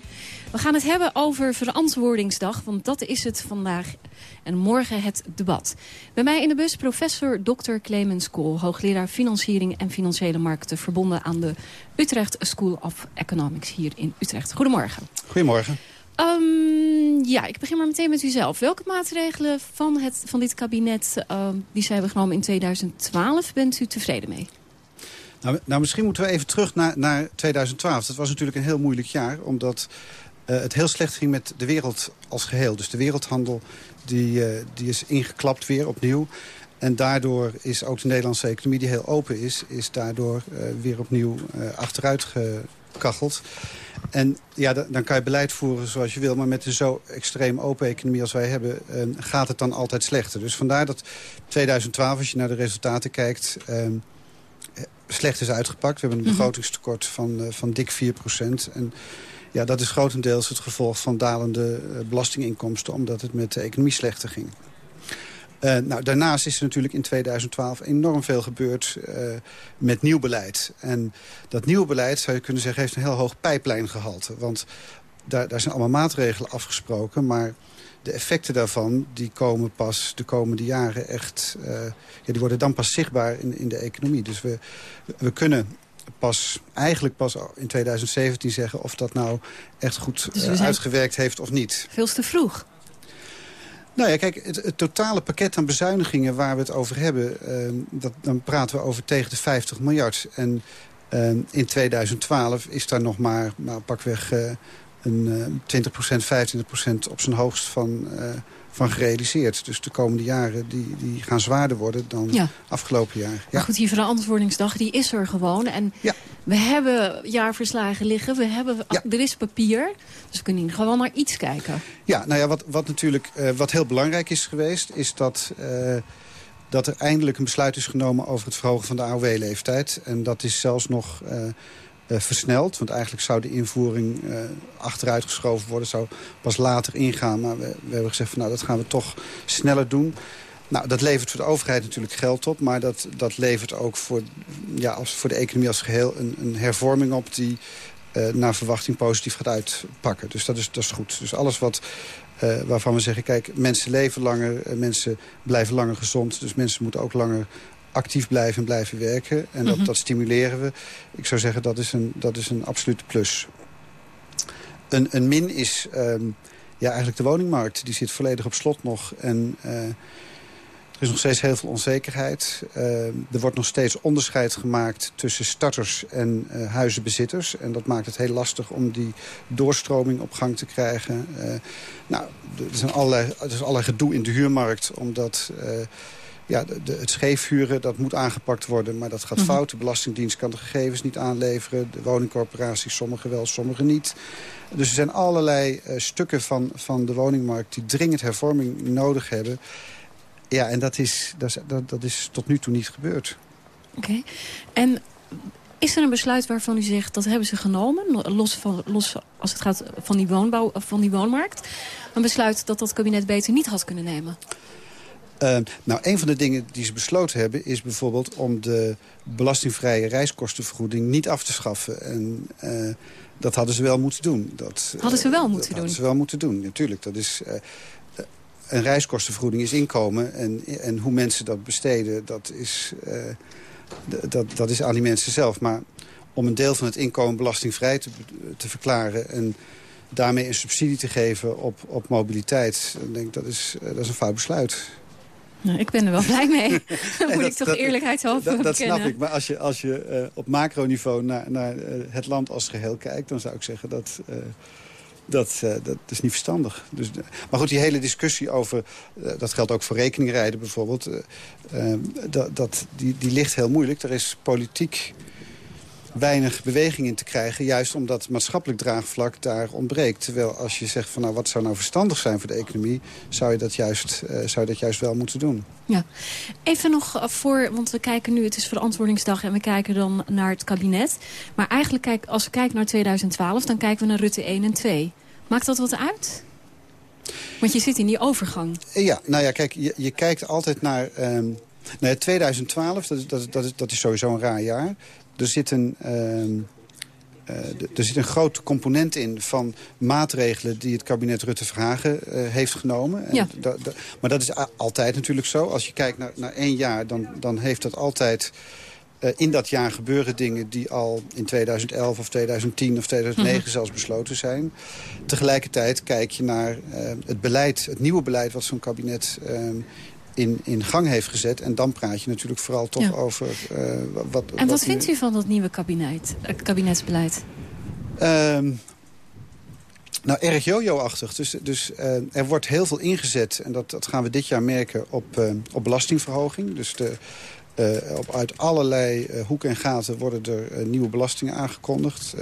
We gaan het hebben over Verantwoordingsdag, want dat is het vandaag. En morgen het debat. Bij mij in de bus professor Dr. Clemens Kool, hoogleraar Financiering en Financiële Markten, verbonden aan de Utrecht School of Economics hier in Utrecht. Goedemorgen. Goedemorgen. Ehm, ja, ik begin maar meteen met u zelf. Welke maatregelen van, het, van dit kabinet ehm, die zij hebben genomen in 2012 bent u tevreden mee? Nou, nou, misschien moeten we even terug naar, naar 2012. Dat was natuurlijk een heel moeilijk jaar, omdat eh, het heel slecht ging met de wereld als geheel. Dus de wereldhandel die, eh, die is ingeklapt weer opnieuw. En daardoor is ook de Nederlandse economie, die heel open is... is daardoor eh, weer opnieuw achteruit gekacheld. En ja, da- dan kan je beleid voeren zoals je wil... maar met een zo extreem open economie als wij hebben... eh, gaat het dan altijd slechter. Dus vandaar dat 2012, als je naar de resultaten kijkt... ehm, eh, slecht is uitgepakt. We hebben een begrotingstekort van, eh, van dik 4% En ja, dat is grotendeels het gevolg van dalende eh, belastinginkomsten... omdat het met de economie slechter ging. Eh, nou, daarnaast is er natuurlijk in 2012 enorm veel gebeurd eh, met nieuw beleid. En dat nieuwe beleid, zou je kunnen zeggen, heeft een heel hoog pijplijngehalte. Want daar, daar zijn allemaal maatregelen afgesproken, maar de effecten daarvan die komen pas de komende jaren echt... eh, ja, die worden dan pas zichtbaar in, in de economie. Dus we, we kunnen pas, eigenlijk pas in 2017 zeggen of dat nou echt goed Dus uitgewerkt heeft of niet. Veel te vroeg. Nou ja, kijk, het, totale pakket aan bezuinigingen waar we het over hebben... ehm, dat, dan praten we over tegen de 50 miljard. En ehm, in 2012 is daar nog maar nou, pakweg eh, een eh, 20% 25% op zijn hoogst van, eh, van gerealiseerd. Dus de komende jaren die, die gaan zwaarder worden dan Ja. afgelopen jaar. Maar goed, die verantwoordingsdag die is er gewoon. En we hebben jaarverslagen liggen, we hebben, er is papier. Dus we kunnen gewoon naar iets kijken. Ja, nou ja, wat, wat natuurlijk eh, wat heel belangrijk is geweest... is dat eh, dat er eindelijk een besluit is genomen over het verhogen van de AOW-leeftijd. En dat is zelfs nog eh, versneld. Want eigenlijk zou de invoering uh, achteruit geschoven worden. Zou pas later ingaan. Maar we, we hebben gezegd van nou dat gaan we toch sneller doen. Nou, dat levert voor de overheid natuurlijk geld op. Maar dat, dat levert ook voor, ja, als, voor de economie als geheel een, een hervorming op... die uh, naar verwachting positief gaat uitpakken. Dus dat is, dat is goed. Dus alles wat, waarvan we zeggen... kijk, mensen leven langer, mensen blijven langer gezond. Dus mensen moeten ook langer actief blijven en blijven werken. En dat, mm -hmm. dat stimuleren we. Ik zou zeggen, dat is een, dat is een absolute plus. Een, een min is um, ja, eigenlijk de woningmarkt. Die zit volledig op slot nog. En er is nog steeds heel veel onzekerheid. Uh, er wordt nog steeds onderscheid gemaakt tussen starters en uh, huizenbezitters. En dat maakt het heel lastig om die doorstroming op gang te krijgen. Uh, nou, er allerlei, er is allerlei gedoe in de huurmarkt, omdat... ja, de, de, het scheefhuren, dat moet aangepakt worden, maar dat gaat mm -hmm. fout. De Belastingdienst kan de gegevens niet aanleveren. De woningcorporaties, sommige wel, sommige niet. Dus er zijn allerlei stukken van, van de woningmarkt... die dringend hervorming nodig hebben... Ja, en dat is, dat, is, dat, dat is tot nu toe niet gebeurd. Oké. Okay. En is er een besluit waarvan u zegt dat hebben ze genomen? Los, van, los als het gaat van die, woonbouw, van die woonmarkt. Een besluit dat dat kabinet beter niet had kunnen nemen? Uh, nou, een van de dingen die ze besloten hebben... is bijvoorbeeld om de belastingvrije reiskostenvergoeding niet af te schaffen. En uh, dat hadden ze wel moeten doen. Dat, hadden ze wel moeten dat doen? hadden ze wel moeten doen, natuurlijk. Dat is... Uh, een reiskostenvergoeding is inkomen. En, en hoe mensen dat besteden, dat is, uh, dat, dat is aan die mensen zelf. Maar om een deel van het inkomen belastingvrij te, te verklaren... en daarmee een subsidie te geven op, op mobiliteit... dan denk ik, dat is, uh, dat is een fout besluit. Nou, ik ben er wel blij mee. Dan moet dat, ik toch dat, eerlijkheidshalve Dat, dat snap ik. Maar als je, als je uh, op macroniveau naar, naar uh, het land als geheel kijkt... dan zou ik zeggen dat... Uh, dat, dat is niet verstandig. Dus, maar goed, die hele discussie over... Dat geldt ook voor rekeningrijden bijvoorbeeld... dat, dat, die, die ligt heel moeilijk. Er is politiek weinig beweging in te krijgen... juist omdat maatschappelijk draagvlak daar ontbreekt. Terwijl als je zegt van nou, wat zou nou verstandig zijn voor de economie... zou je dat juist, zou je dat juist wel moeten doen. Ja. Even nog voor, want we kijken nu, het is verantwoordingsdag... en we kijken dan naar het kabinet. Maar eigenlijk, kijk, als we kijken naar 2012, dan kijken we naar Rutte 1 en 2... Maakt dat wat uit? Want je zit in die overgang. Ja, nou ja, kijk, je, je kijkt altijd naar... Um, nou ja, 2012, dat, dat, dat, is, dat is sowieso een raar jaar. Er zit een... Uh, er zit een groot component in van maatregelen die het kabinet Rutte-Verhagen uh, heeft genomen. En ja. da, da, maar dat is altijd natuurlijk zo. Als je kijkt naar, naar één jaar, dan, dan heeft dat altijd... Uh, in dat jaar gebeuren dingen die al in 2011 of 2010 of 2009 mm -hmm. zelfs besloten zijn. Tegelijkertijd kijk je naar het beleid, het nieuwe beleid wat zo'n kabinet uh, in, in gang heeft gezet. En dan praat je natuurlijk vooral toch ja. over... uh, wat, en wat, wat vindt u van dat nieuwe kabinet, het kabinetsbeleid? Um, nou, erg jojo-achtig. Dus, dus uh, er wordt heel veel ingezet. En dat, dat gaan we dit jaar merken op, uh, op belastingverhoging. Dus de, uh, op, uit allerlei hoeken en gaten worden er nieuwe belastingen aangekondigd.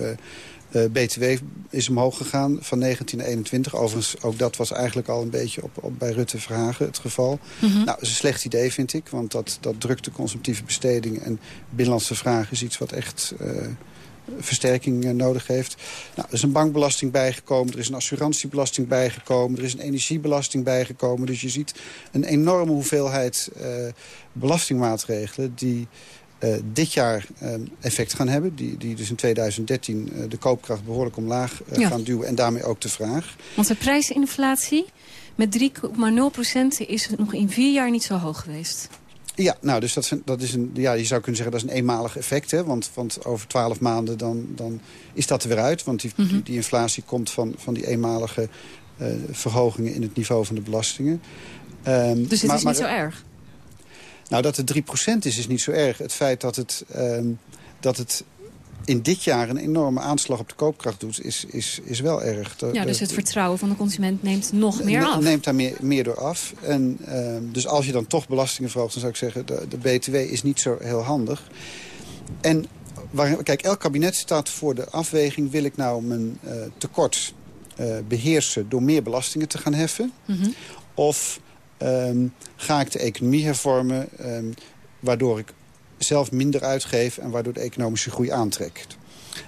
BTW is omhoog gegaan van 19 naar 21. Overigens, ook dat was eigenlijk al een beetje op, op bij Rutte Verhagen het geval. Mm -hmm. Nou, dat is een slecht idee, vind ik. Want dat, dat drukt de consumptieve besteding. En binnenlandse vraag is iets wat echt versterking uh, nodig heeft. Nou, er is een bankbelasting bijgekomen, er is een assurantiebelasting bijgekomen... er is een energiebelasting bijgekomen. Dus je ziet een enorme hoeveelheid uh, belastingmaatregelen... die uh, dit jaar effect gaan hebben. Die, die dus in 2013 de koopkracht behoorlijk omlaag ja. gaan duwen en daarmee ook de vraag. Want de prijsinflatie met 3,0% is nog in vier jaar niet zo hoog geweest. Ja, nou, dus dat een, dat is een, ja, je zou kunnen zeggen dat is een eenmalig effect. Hè? Want, want over twaalf maanden dan, dan is dat er weer uit. Want die, mm -hmm. die, die, inflatie komt van, van die eenmalige verhogingen in het niveau van de belastingen. Um, dus het maar, is niet maar, zo erg? Nou, dat het 3% is, is niet zo erg. Het feit dat het, um, dat het in dit jaar een enorme aanslag op de koopkracht doet, is, is, is wel erg. De, ja, dus het vertrouwen van de consument neemt nog meer af. Neemt daar meer, meer door af. En, uh, dus als je dan toch belastingen verhoogt, dan zou ik zeggen... de, de BTW is niet zo heel handig. En waar, kijk, elk kabinet staat voor de afweging... wil ik nou mijn uh, tekort uh, beheersen door meer belastingen te gaan heffen? Mm -hmm. Of ehm, ga ik de economie hervormen... ehm, waardoor ik zelf minder uitgeef en waardoor de economische groei aantrekt.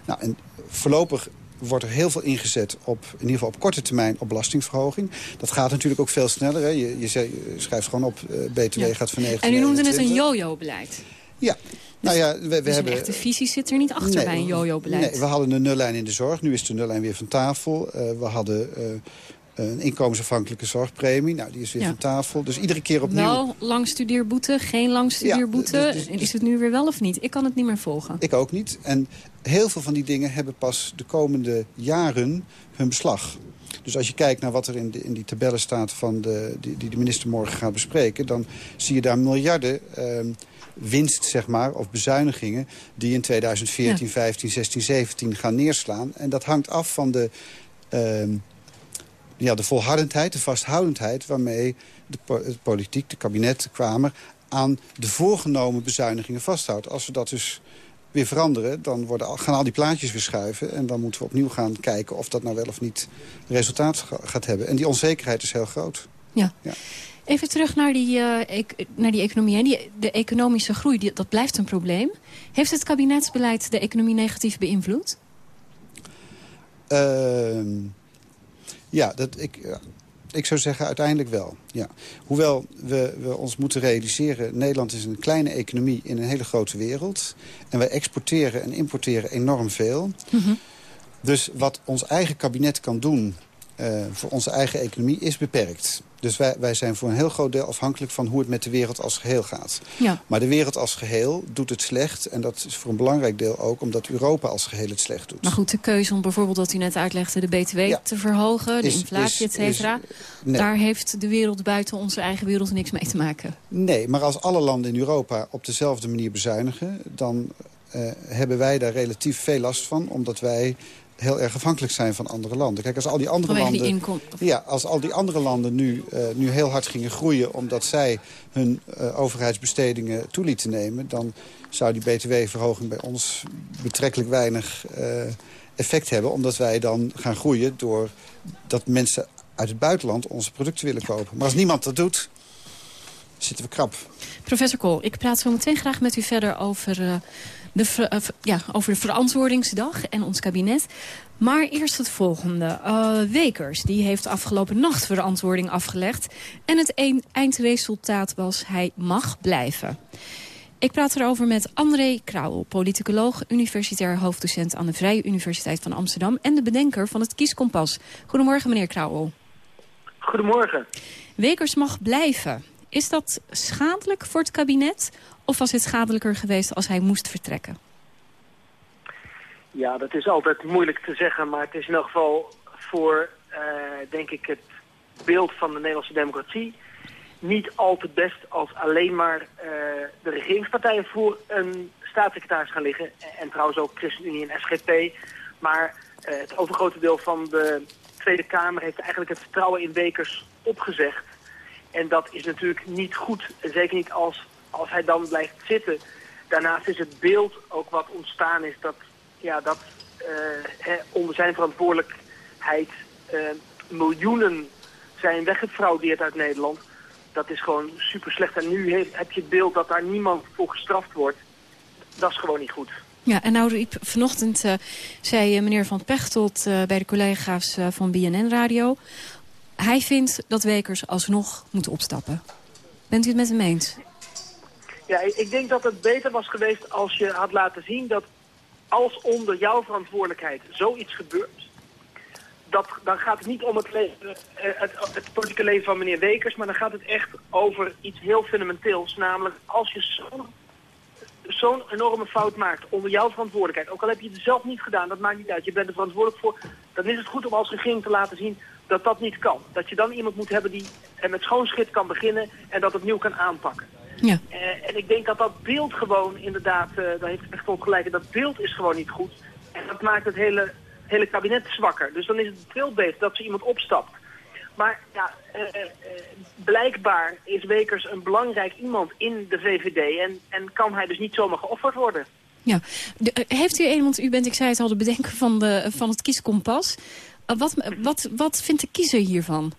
Nou, en voorlopig wordt er heel veel ingezet op, in ieder geval op korte termijn, op belastingverhoging. Dat gaat natuurlijk ook veel sneller. Hè. Je, je, je schrijft gewoon op, eh, BTW Ja. gaat van 19 En u noemde het een 21. yo-yo-beleid. Ja, nou ja, we, we Dus hebben... een echte visie zit er niet achter Nee, bij een yo-yo-beleid. Nee, we hadden een nullijn in de zorg. Nu is de nullijn weer van tafel. Eh, we hadden eh, een inkomensafhankelijke zorgpremie. Nou, die is weer Ja. van tafel. Dus iedere keer opnieuw... Wel lang studeerboete, geen lang studeerboete. Ja, dus- dus- En is het nu weer wel of niet? Ik kan het niet meer volgen. Ik ook niet. En heel veel van die dingen hebben pas de komende jaren hun beslag. Dus als je kijkt naar wat er in, de, in die tabellen staat... Van de, die, die de minister morgen gaat bespreken... dan zie je daar miljarden ehm, winst, zeg maar, of bezuinigingen... die in 2014, 15, 16, 17 gaan neerslaan. En dat hangt af van de, ehm, ja, de volhardendheid, de vasthoudendheid... waarmee de, po- politiek, de kabinet, de Kwamer... aan de voorgenomen bezuinigingen vasthoudt. Als we dat dus weer veranderen, dan worden, al- gaan al die plaatjes weer schuiven... en dan moeten we opnieuw gaan kijken of dat nou wel of niet resultaat ga- gaat hebben. En die onzekerheid is heel groot. Ja. Ja. Even terug naar die, eh, naar die economie. hè. Die, de economische groei, die, dat blijft een probleem. Heeft het kabinetsbeleid de economie negatief beïnvloed? Ehm, ja, dat, ik, ik zou zeggen uiteindelijk wel. Ja. Hoewel we, we ons moeten realiseren... Nederland is een kleine economie in een hele grote wereld. En wij exporteren en importeren enorm veel. Dus wat ons eigen kabinet kan doen eh, voor onze eigen economie is beperkt. Dus wij, wij zijn voor een heel groot deel afhankelijk van hoe het met de wereld als geheel gaat. Ja. Maar de wereld als geheel doet het slecht. En dat is voor een belangrijk deel ook omdat Europa als geheel het slecht doet. Maar goed, de keuze om bijvoorbeeld, wat u net uitlegde... de btw te verhogen, de Is- inflatie, et cetera... nee. daar heeft de wereld buiten onze eigen wereld niks mee te maken. Nee, maar als alle landen in Europa op dezelfde manier bezuinigen... dan eh, hebben wij daar relatief veel last van, omdat wij heel erg afhankelijk zijn van andere landen. Kijk, als al die andere Vanwege landen... ja, als al die andere landen nu, eh, nu heel hard gingen groeien... omdat zij hun eh, overheidsbestedingen toelieten nemen... dan zou die btw-verhoging bij ons betrekkelijk weinig eh, effect hebben... omdat wij dan gaan groeien door dat mensen uit het buitenland onze producten willen kopen. Maar als niemand dat doet, zitten we krap. Professor Kool, ik praat zo meteen graag met u verder over, de, eh, ja, over de verantwoordingsdag en ons kabinet. Maar eerst het volgende. Eh, Wekers die heeft afgelopen nacht verantwoording afgelegd. En het een eindresultaat was hij mag blijven. Ik praat erover met André Krauwel, politicoloog, universitair hoofddocent aan de Vrije Universiteit van Amsterdam en de bedenker van het Kieskompas. Goedemorgen meneer Krauwel. Goedemorgen. Wekers mag blijven. Is dat schadelijk voor het kabinet? Of was het schadelijker geweest als hij moest vertrekken? Ja, dat is altijd moeilijk te zeggen, maar het is in elk geval voor, eh, denk ik, het beeld van de Nederlandse democratie niet al te best als alleen maar eh, de regeringspartijen voor een staatssecretaris gaan liggen. En trouwens ook ChristenUnie en SGP. Maar eh, het overgrote deel van de Tweede Kamer heeft eigenlijk het vertrouwen in Wekers opgezegd. En dat is natuurlijk niet goed. Zeker niet als, als hij dan blijft zitten. Daarnaast is het beeld ook wat ontstaan is dat, ja, dat eh, onder zijn verantwoordelijkheid eh, miljoenen zijn weggefraudeerd uit Nederland. Dat is gewoon super slecht. En nu heb je het beeld dat daar niemand voor gestraft wordt. Dat is gewoon niet goed. Ja, en nou riep vanochtend, eh, zei meneer Van Pechtold eh, bij de collega's van BNN Radio... hij vindt dat Wekers alsnog moet opstappen. Bent u het met hem eens? Ja, ik denk dat het beter was geweest als je had laten zien dat als onder jouw verantwoordelijkheid zoiets gebeurt, dat, dan gaat het niet om het, leven, eh, het, het politieke leven van meneer Wekers, maar dan gaat het echt over iets heel fundamenteels. Namelijk, als je zo'n zo'n enorme fout maakt onder jouw verantwoordelijkheid, ook al heb je het zelf niet gedaan, dat maakt niet uit, je bent er verantwoordelijk voor, dan is het goed om als regering te laten zien dat dat niet kan. Dat je dan iemand moet hebben die er met schoon schip kan beginnen en dat opnieuw kan aanpakken. Ja. Eh, en ik denk dat dat beeld gewoon inderdaad, eh daar heeft echt gelijk, dat beeld is gewoon niet goed. En dat maakt het hele, hele kabinet zwakker. Dus dan is het veel beter dat ze iemand opstapt. Maar ja, eh, blijkbaar is Wekers een belangrijk iemand in de VVD en, en kan hij dus niet zomaar geofferd worden. Ja. De- heeft u een, want u bent, ik zei het al, de bedenker van, de, van het kieskompas. Wat, wat, wat vindt de kiezer hiervan?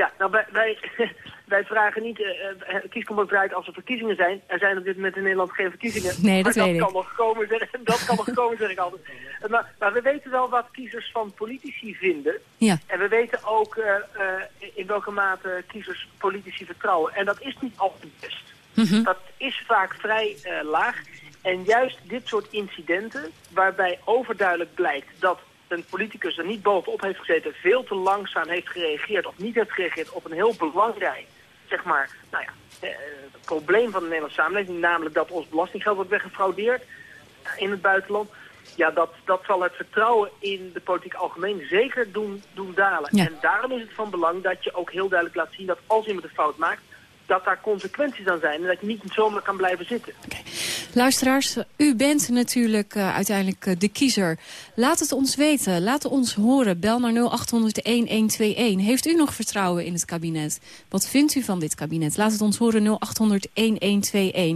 Ja, nou wij, wij, wij vragen niet, eh eh, kieskompas draait als er verkiezingen zijn. Er zijn op dit moment in Nederland geen verkiezingen. Nee, dat maar weet dat ik. kan nog komen, zeg, dat kan nog komen, zeg ik altijd. Eh, Maar, maar we weten wel wat kiezers van politici vinden. Ja. En we weten ook eh, eh, in welke mate kiezers politici vertrouwen. En dat is niet altijd best. Mhm. Dat is vaak vrij eh, laag. En juist dit soort incidenten, waarbij overduidelijk blijkt dat een politicus er niet bovenop heeft gezeten, veel te langzaam heeft gereageerd of niet heeft gereageerd op een heel belangrijk, zeg maar, nou ja, eh, probleem van de Nederlandse samenleving, namelijk dat ons belastinggeld wordt weggefraudeerd in het buitenland. Ja, dat, dat zal het vertrouwen in de politiek algemeen zeker doen, doen dalen. Ja. En daarom is het van belang dat je ook heel duidelijk laat zien dat als iemand een fout maakt, dat daar consequenties aan zijn en dat je niet zomaar kan blijven zitten. Luisteraars, u bent natuurlijk eh, uiteindelijk eh, de kiezer. Laat het ons weten, laat ons horen. Bel naar 0800-1121. Heeft u nog vertrouwen in het kabinet? Wat vindt u van dit kabinet? Laat het ons horen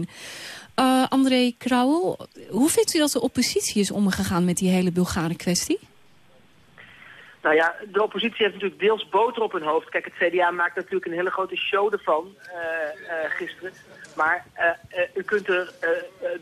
0800-1121. Eh André Krauwel, hoe vindt u dat de oppositie is omgegaan met die hele Bulgare kwestie? Nou ja, de oppositie heeft natuurlijk deels boter op hun hoofd. Kijk, het CDA maakt natuurlijk een hele grote show ervan eh, eh, gisteren. Maar eh, u kunt er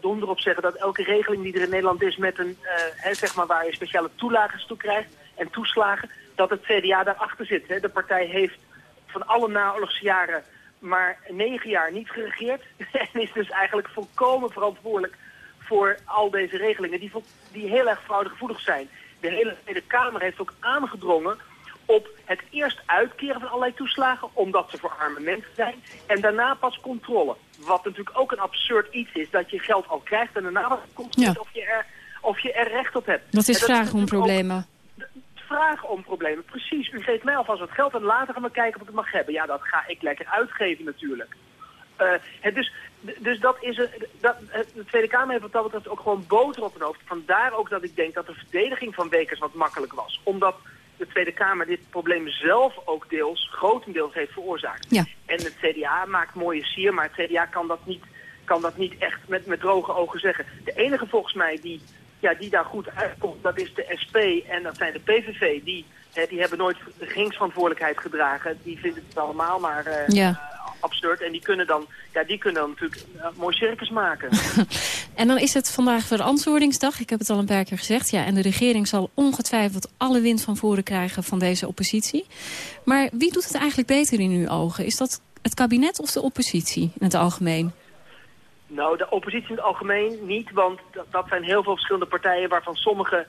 donder op zeggen dat elke regeling die er in Nederland is met een, hè, zeg maar waar je speciale toelagen toe krijgt en toeslagen, dat het CDA daarachter zit. Hè. De partij heeft van alle naoorlogsjaren maar negen jaar niet geregeerd. en is dus eigenlijk volkomen verantwoordelijk voor al deze regelingen die, die heel erg fraudegevoelig zijn. De hele Tweede Kamer heeft ook aangedrongen op het eerst uitkeren van allerlei toeslagen, omdat ze voor arme mensen zijn, en daarna pas controle. Wat natuurlijk ook een absurd iets is, dat je geld al krijgt en daarna pas controleert Ja. of, je er, of je er recht op hebt. Dat is En vragen om problemen. vragen om problemen. Precies, u geeft mij alvast wat geld en later gaan we kijken of ik het mag hebben. Ja, dat ga ik lekker uitgeven natuurlijk. Eh, het dus, dus dat is een, dat, de Tweede Kamer heeft wat dat betreft ook gewoon boter op hun hoofd. Vandaar ook dat ik denk dat de verdediging van Wekers wat makkelijk was. Omdat de Tweede Kamer dit probleem zelf ook deels, grotendeels heeft veroorzaakt. Ja. En het CDA maakt mooie sier, maar het CDA kan dat niet, kan dat niet echt met, met droge ogen zeggen. De enige volgens mij die, ja, die daar goed uitkomt, dat is de SP en dat zijn de PVV. Die, hè, die hebben nooit regeringsverantwoordelijkheid gedragen. Die vinden het allemaal maar eh, Ja. Absurd. En die kunnen dan, ja, die kunnen dan natuurlijk eh, mooi circus maken. En dan is het vandaag verantwoordingsdag. Ik heb het al een paar keer gezegd. Ja, en de regering zal ongetwijfeld alle wind van voren krijgen van deze oppositie. Maar wie doet het eigenlijk beter in uw ogen? Is dat het kabinet of de oppositie in het algemeen? Nou, de oppositie in het algemeen niet, want dat, dat zijn heel veel verschillende partijen waarvan sommige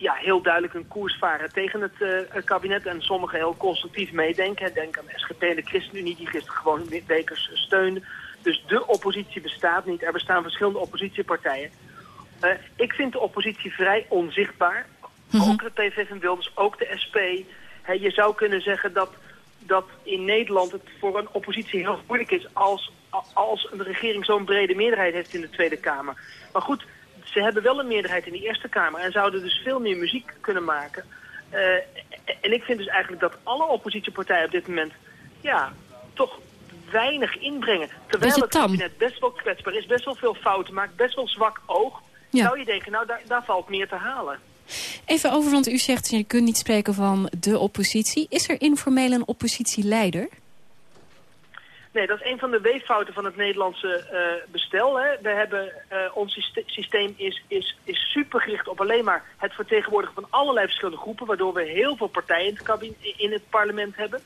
ja, heel duidelijk een koers varen tegen het, eh, kabinet en sommige heel constructief meedenken. Denk aan de SGP en de ChristenUnie die gisteren gewoon Wekers steunden. Dus de oppositie bestaat niet. Er bestaan verschillende oppositiepartijen. Eh, ik vind de oppositie vrij onzichtbaar. Ook de PVV en Wilders, ook de SP. Je zou kunnen zeggen dat, dat in Nederland het voor een oppositie heel moeilijk is als, als een regering zo'n brede meerderheid heeft in de Tweede Kamer. Maar goed, ze hebben wel een meerderheid in de Eerste Kamer en zouden dus veel meer muziek kunnen maken. Eh, en ik vind dus eigenlijk dat alle oppositiepartijen op dit moment ja, toch weinig inbrengen. Terwijl het kabinet best wel kwetsbaar is, best wel veel fouten maakt, best wel zwak oog. Ja. Zou je denken, nou daar, daar valt meer te halen. Even over, want u zegt je kunt niet spreken van de oppositie. Is er informeel een oppositieleider? Nee, dat is een van de weeffouten van het Nederlandse eh, bestel. Hè. We hebben, eh, ons syste- systeem is, is, is super gericht op alleen maar het vertegenwoordigen van allerlei verschillende groepen, waardoor we heel veel partijen in het, kabin- in het parlement hebben.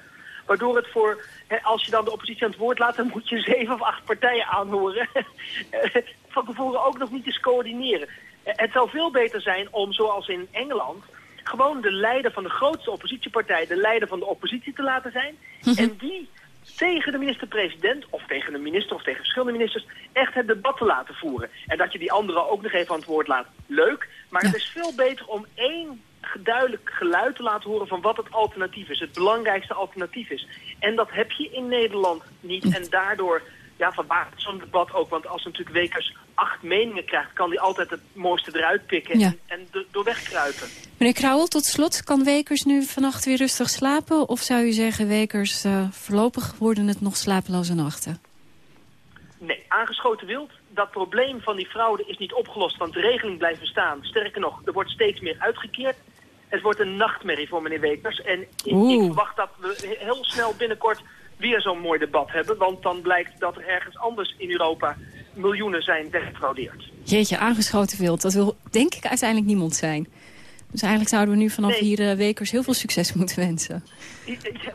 Waardoor het voor, hè, als je dan de oppositie aan het woord laat, dan moet je zeven of acht partijen aanhoren. Van tevoren ook nog niet eens coördineren. Eh, het zou veel beter zijn om, zoals in Engeland, gewoon de leider van de grootste oppositiepartij, de leider van de oppositie te laten zijn. En die tegen de minister-president, of tegen de minister of tegen verschillende ministers, echt het debat te laten voeren. En dat je die anderen ook nog even aan het woord laat. Leuk, maar het is veel beter om één duidelijk geluid te laten horen van wat het alternatief is. Het belangrijkste alternatief is. En dat heb je in Nederland niet. En daardoor, ja, vandaar zo'n debat ook. Want als natuurlijk Wekers acht meningen krijgt, kan hij altijd het mooiste eruit pikken Ja. en, en door wegkruipen. Meneer Krauwel, tot slot, kan Wekers nu vannacht weer rustig slapen? Of zou u zeggen, Wekers, eh, voorlopig worden het nog slapeloze nachten? Nee, aangeschoten wild. Dat probleem van die fraude is niet opgelost, want de regeling blijft bestaan. Sterker nog, er wordt steeds meer uitgekeerd. Het wordt een nachtmerrie voor meneer Wekers. En ik, ik verwacht dat we he- heel snel binnenkort weer zo'n mooi debat hebben. Want dan blijkt dat er ergens anders in Europa miljoenen zijn weggefraudeerd. Jeetje, aangeschoten wild. Dat wil denk ik uiteindelijk niemand zijn. Dus eigenlijk zouden we nu vanaf Nee. hier eh, Wekers heel veel succes moeten wensen.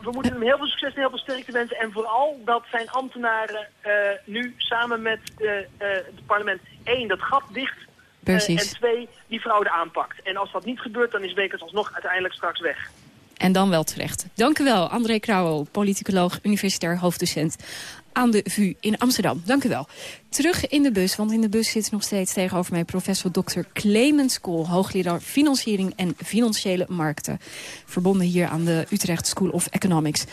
We moeten hem heel veel succes en heel veel sterkte wensen. En vooral dat zijn ambtenaren eh, nu samen met eh, het parlement één, dat gat dicht. en twee, die fraude aanpakt. En als dat niet gebeurt, dan is Wekers alsnog uiteindelijk straks weg. En dan wel terecht. Dank u wel, André Krauwel, politicoloog, universitair hoofddocent aan de VU in Amsterdam. Dank u wel. Terug in de bus, want in de bus zit nog steeds tegenover mij professor Dr. Clemens Kool, hoogleraar financiering en financiële markten. Verbonden hier aan de Utrecht School of Economics.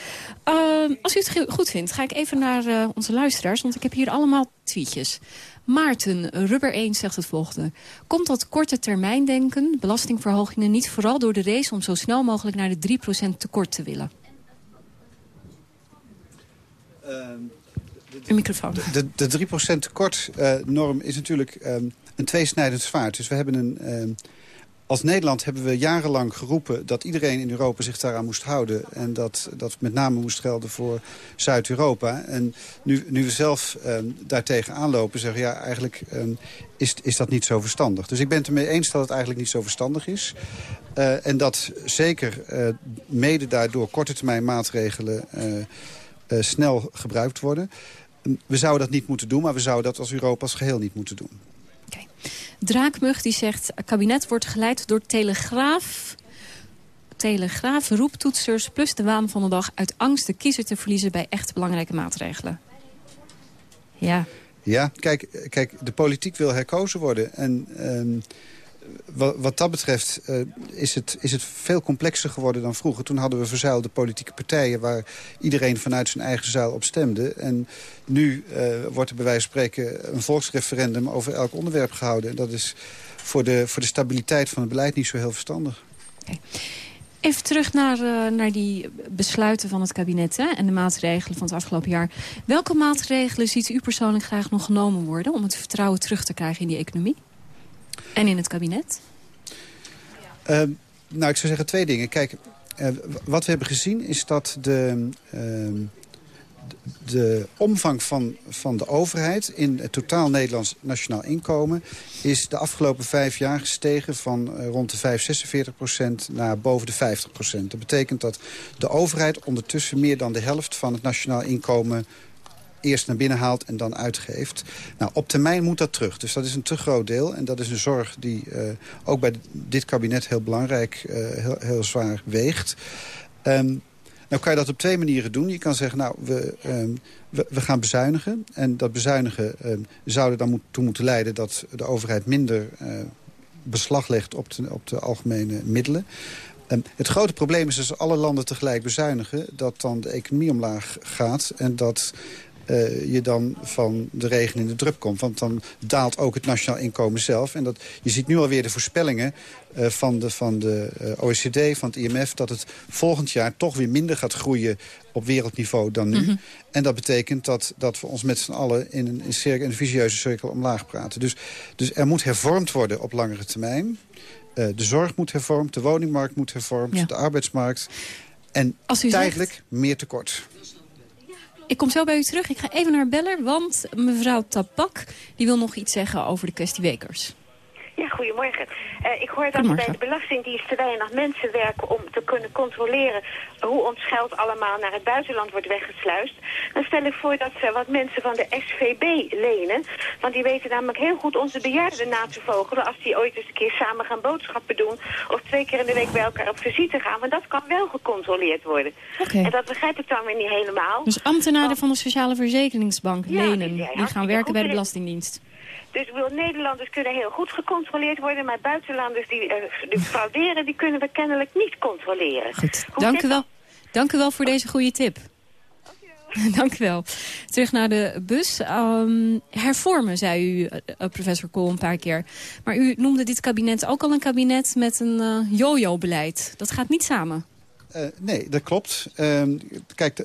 Ehm, als u het goed vindt, ga ik even naar eh, onze luisteraars, want ik heb hier allemaal tweetjes. Maarten, Rubber 1 zegt het volgende. Komt dat korte termijn denken, belastingverhogingen, niet vooral door de race om zo snel mogelijk naar de 3% tekort te willen? De, de 3% tekortnorm is natuurlijk ehm, een tweesnijdend zwaard. Dus we hebben een... ehm, als Nederland hebben we jarenlang geroepen dat iedereen in Europa zich daaraan moest houden. En dat dat met name moest gelden voor Zuid-Europa. En nu, nu we zelf ehm, daartegen aanlopen, zeggen ja, eigenlijk is, is dat niet zo verstandig. Dus ik ben het ermee eens dat het eigenlijk niet zo verstandig is. Eh, en dat zeker eh, mede daardoor korte termijn maatregelen eh, eh, snel gebruikt worden. We zouden dat niet moeten doen, maar we zouden dat als Europa als geheel niet moeten doen. Draakmug die zegt, het kabinet wordt geleid door Telegraaf... Telegraaf, roeptoetsers plus de waan van de dag... uit angst de kiezer te verliezen bij echt belangrijke maatregelen. Ja, Ja, kijk, kijk de politiek wil herkozen worden. En ehm, wat, wat dat betreft eh, is, het, is het veel complexer geworden dan vroeger. Toen hadden we verzuilde politieke partijen... waar iedereen vanuit zijn eigen zuil op stemde. En nu eh, wordt er bij wijze van spreken een volksreferendum... over elk onderwerp gehouden. En dat is voor de, voor de stabiliteit van het beleid niet zo heel verstandig. Even terug naar, eh, naar die besluiten van het kabinet hè, en de maatregelen van het afgelopen jaar. Welke maatregelen ziet u persoonlijk graag nog genomen worden... om het vertrouwen terug te krijgen in die economie? En in het kabinet? Ehm, nou, ik zou zeggen twee dingen. Kijk, eh, wat we hebben gezien is dat de, ehm, de omvang van, van de overheid... in het totaal Nederlands nationaal inkomen... is de afgelopen vijf jaar gestegen van eh, rond de 5, 46 procent... naar boven de 50 procent. Dat betekent dat de overheid ondertussen meer dan de helft... van het nationaal inkomen eerst naar binnen haalt en dan uitgeeft. Nou, op termijn moet dat terug. Dus dat is een te groot deel. En dat is een zorg die eh, ook bij dit kabinet heel belangrijk, eh, heel, heel zwaar weegt. Ehm, nou kan je dat op twee manieren doen. Je kan zeggen, nou, we, ehm, we, gaan bezuinigen. En dat bezuinigen ehm, zou er dan moet, toe moeten leiden... dat de overheid minder eh, beslag legt op de, op de algemene middelen. Ehm, het grote probleem is als alle landen tegelijk bezuinigen... dat dan de economie omlaag gaat en dat eh, je dan van de regen in de drup komt. Want dan daalt ook het nationaal inkomen zelf. En dat, je ziet nu alweer de voorspellingen eh, van de, van de eh, OECD, van het IMF... dat het volgend jaar toch weer minder gaat groeien op wereldniveau dan nu. Mhm. En dat betekent dat, dat we ons met z'n allen in een, in cirkel, een visieuze cirkel omlaag praten. Dus, dus er moet hervormd worden op langere termijn. De zorg moet hervormd, de woningmarkt moet hervormd, Ja. de arbeidsmarkt. En tijdelijk meer tekort. Ik kom zo bij u terug. Ik ga even naar Beller, want mevrouw Tapak die wil nog iets zeggen over de kwestie Wekers. Ja, goedemorgen. Eh, ik hoor dat bij de Belastingdienst te weinig mensen werken om te kunnen controleren hoe ons geld allemaal naar het buitenland wordt weggesluist. Dan stel ik voor dat ze wat mensen van de SVB lenen. Want die weten namelijk heel goed onze bejaarden na te vogelen als die ooit eens een keer samen gaan boodschappen doen. Of twee keer in de week bij elkaar op visite gaan. Want dat kan wel gecontroleerd worden. Oké. En dat begrijp ik dan weer niet helemaal. Dus ambtenaren van de Sociale Verzekeringsbank Ja, lenen, die gaan werken bij de. Belastingdienst. Dus wil, Nederlanders kunnen heel goed gecontroleerd worden, maar buitenlanders die, eh, die frauderen, die kunnen we kennelijk niet controleren. Goed, Hoe dank u wel. Dank u wel voor deze goede tip. Dank u wel. Terug naar de bus. Ehm, hervormen, zei u, eh, eh, professor Kool, een paar keer. Maar u noemde dit kabinet ook al een kabinet met een eh, yo-yo-beleid. Dat gaat niet samen. Eh, nee, dat klopt. Ehm, kijk,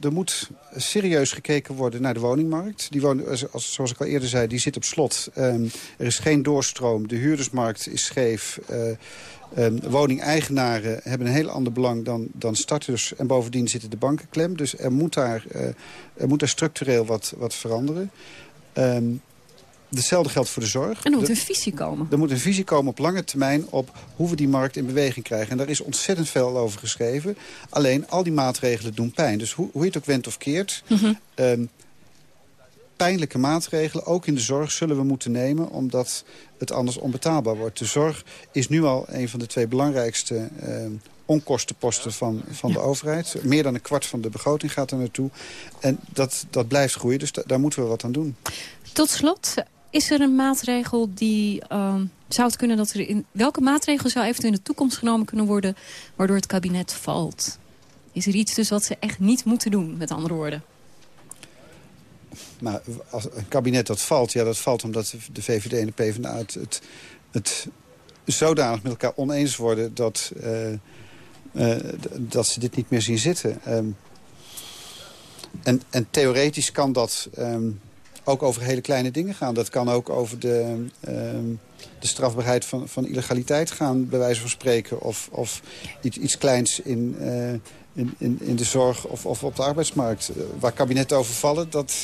er moet serieus gekeken worden naar de woningmarkt. Die woning, als, zoals ik al eerder zei, die zit op slot. Ehm, er is geen doorstroom. De huurdersmarkt is scheef. Uh, um, woningeigenaren hebben een heel ander belang dan, dan starters. En bovendien zitten de banken klem. Dus er moet daar, uh, er moet daar structureel wat, wat veranderen. Hetzelfde geldt voor de zorg. En er moet een visie komen. Er moet een visie komen op lange termijn op hoe we die markt in beweging krijgen. En daar is ontzettend veel over geschreven. Alleen, al die maatregelen doen pijn. Dus hoe, hoe je het ook went of keert... Mm um, pijnlijke maatregelen, ook in de zorg, zullen we moeten nemen... omdat het anders onbetaalbaar wordt. De zorg is nu al een van de twee belangrijkste uh, onkostenposten van, van de overheid. Meer dan een kwart van de begroting gaat er naartoe. En dat, dat blijft groeien, dus da daar moeten we wat aan doen. Tot slot, is er een maatregel die... Uh, zou het kunnen dat er in... Welke maatregel zou eventueel in de toekomst genomen kunnen worden... waardoor het kabinet valt? Is er iets dus wat ze echt niet moeten doen, met andere woorden? Maar als een kabinet dat valt, ja, dat valt omdat de VVD en de PvdA het, het, het zodanig met elkaar oneens worden... dat, uh, uh, dat ze dit niet meer zien zitten. Um, en, en theoretisch kan dat... Um, ook over hele kleine dingen gaan. Dat kan ook over de, uh, de strafbaarheid van, van illegaliteit gaan, bij wijze van spreken. Of, of iets, iets kleins in, uh, in, in, in de zorg of, of op de arbeidsmarkt. Uh, waar kabinetten over vallen, dat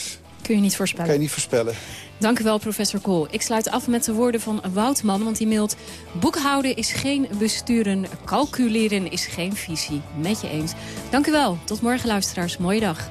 kun je niet voorspellen. Kan je niet voorspellen. Dank u wel, professor Kool. Ik sluit af met de woorden van Woutman, want die mailt... boekhouden is geen besturen, calculeren is geen visie. Met je eens. Dank u wel. Tot morgen, luisteraars. Mooie dag.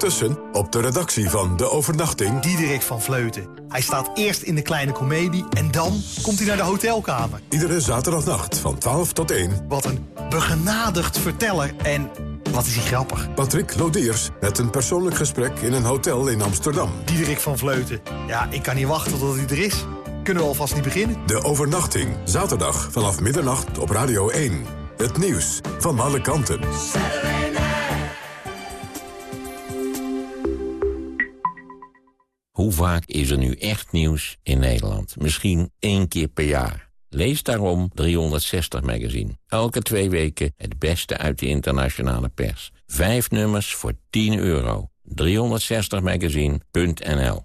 Ondertussen op de redactie van De Overnachting... Diederik van Vleuten. Hij staat eerst in de kleine komedie en dan komt hij naar de hotelkamer. Iedere zaterdagnacht van 12 tot 1. Wat een begenadigd verteller en wat is hij grappig. Patrick Lodiers met een persoonlijk gesprek in een hotel in Amsterdam. Diederik van Vleuten. Ja, ik kan niet wachten tot hij er is. Kunnen we alvast niet beginnen? De Overnachting. Zaterdag vanaf middernacht op Radio 1. Het nieuws van alle kanten. Hoe vaak is er nu echt nieuws in Nederland? Misschien één keer per jaar. Lees daarom 360 Magazine. Elke twee weken het beste uit de internationale pers. Vijf nummers voor 10 euro. 360magazine.nl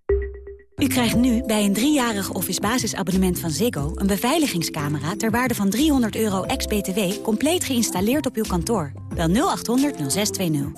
U krijgt nu bij een driejarig Office basisabonnement van Ziggo... een beveiligingscamera ter waarde van 300 euro ex-BTW... compleet geïnstalleerd op uw kantoor. Bel 0800 0620.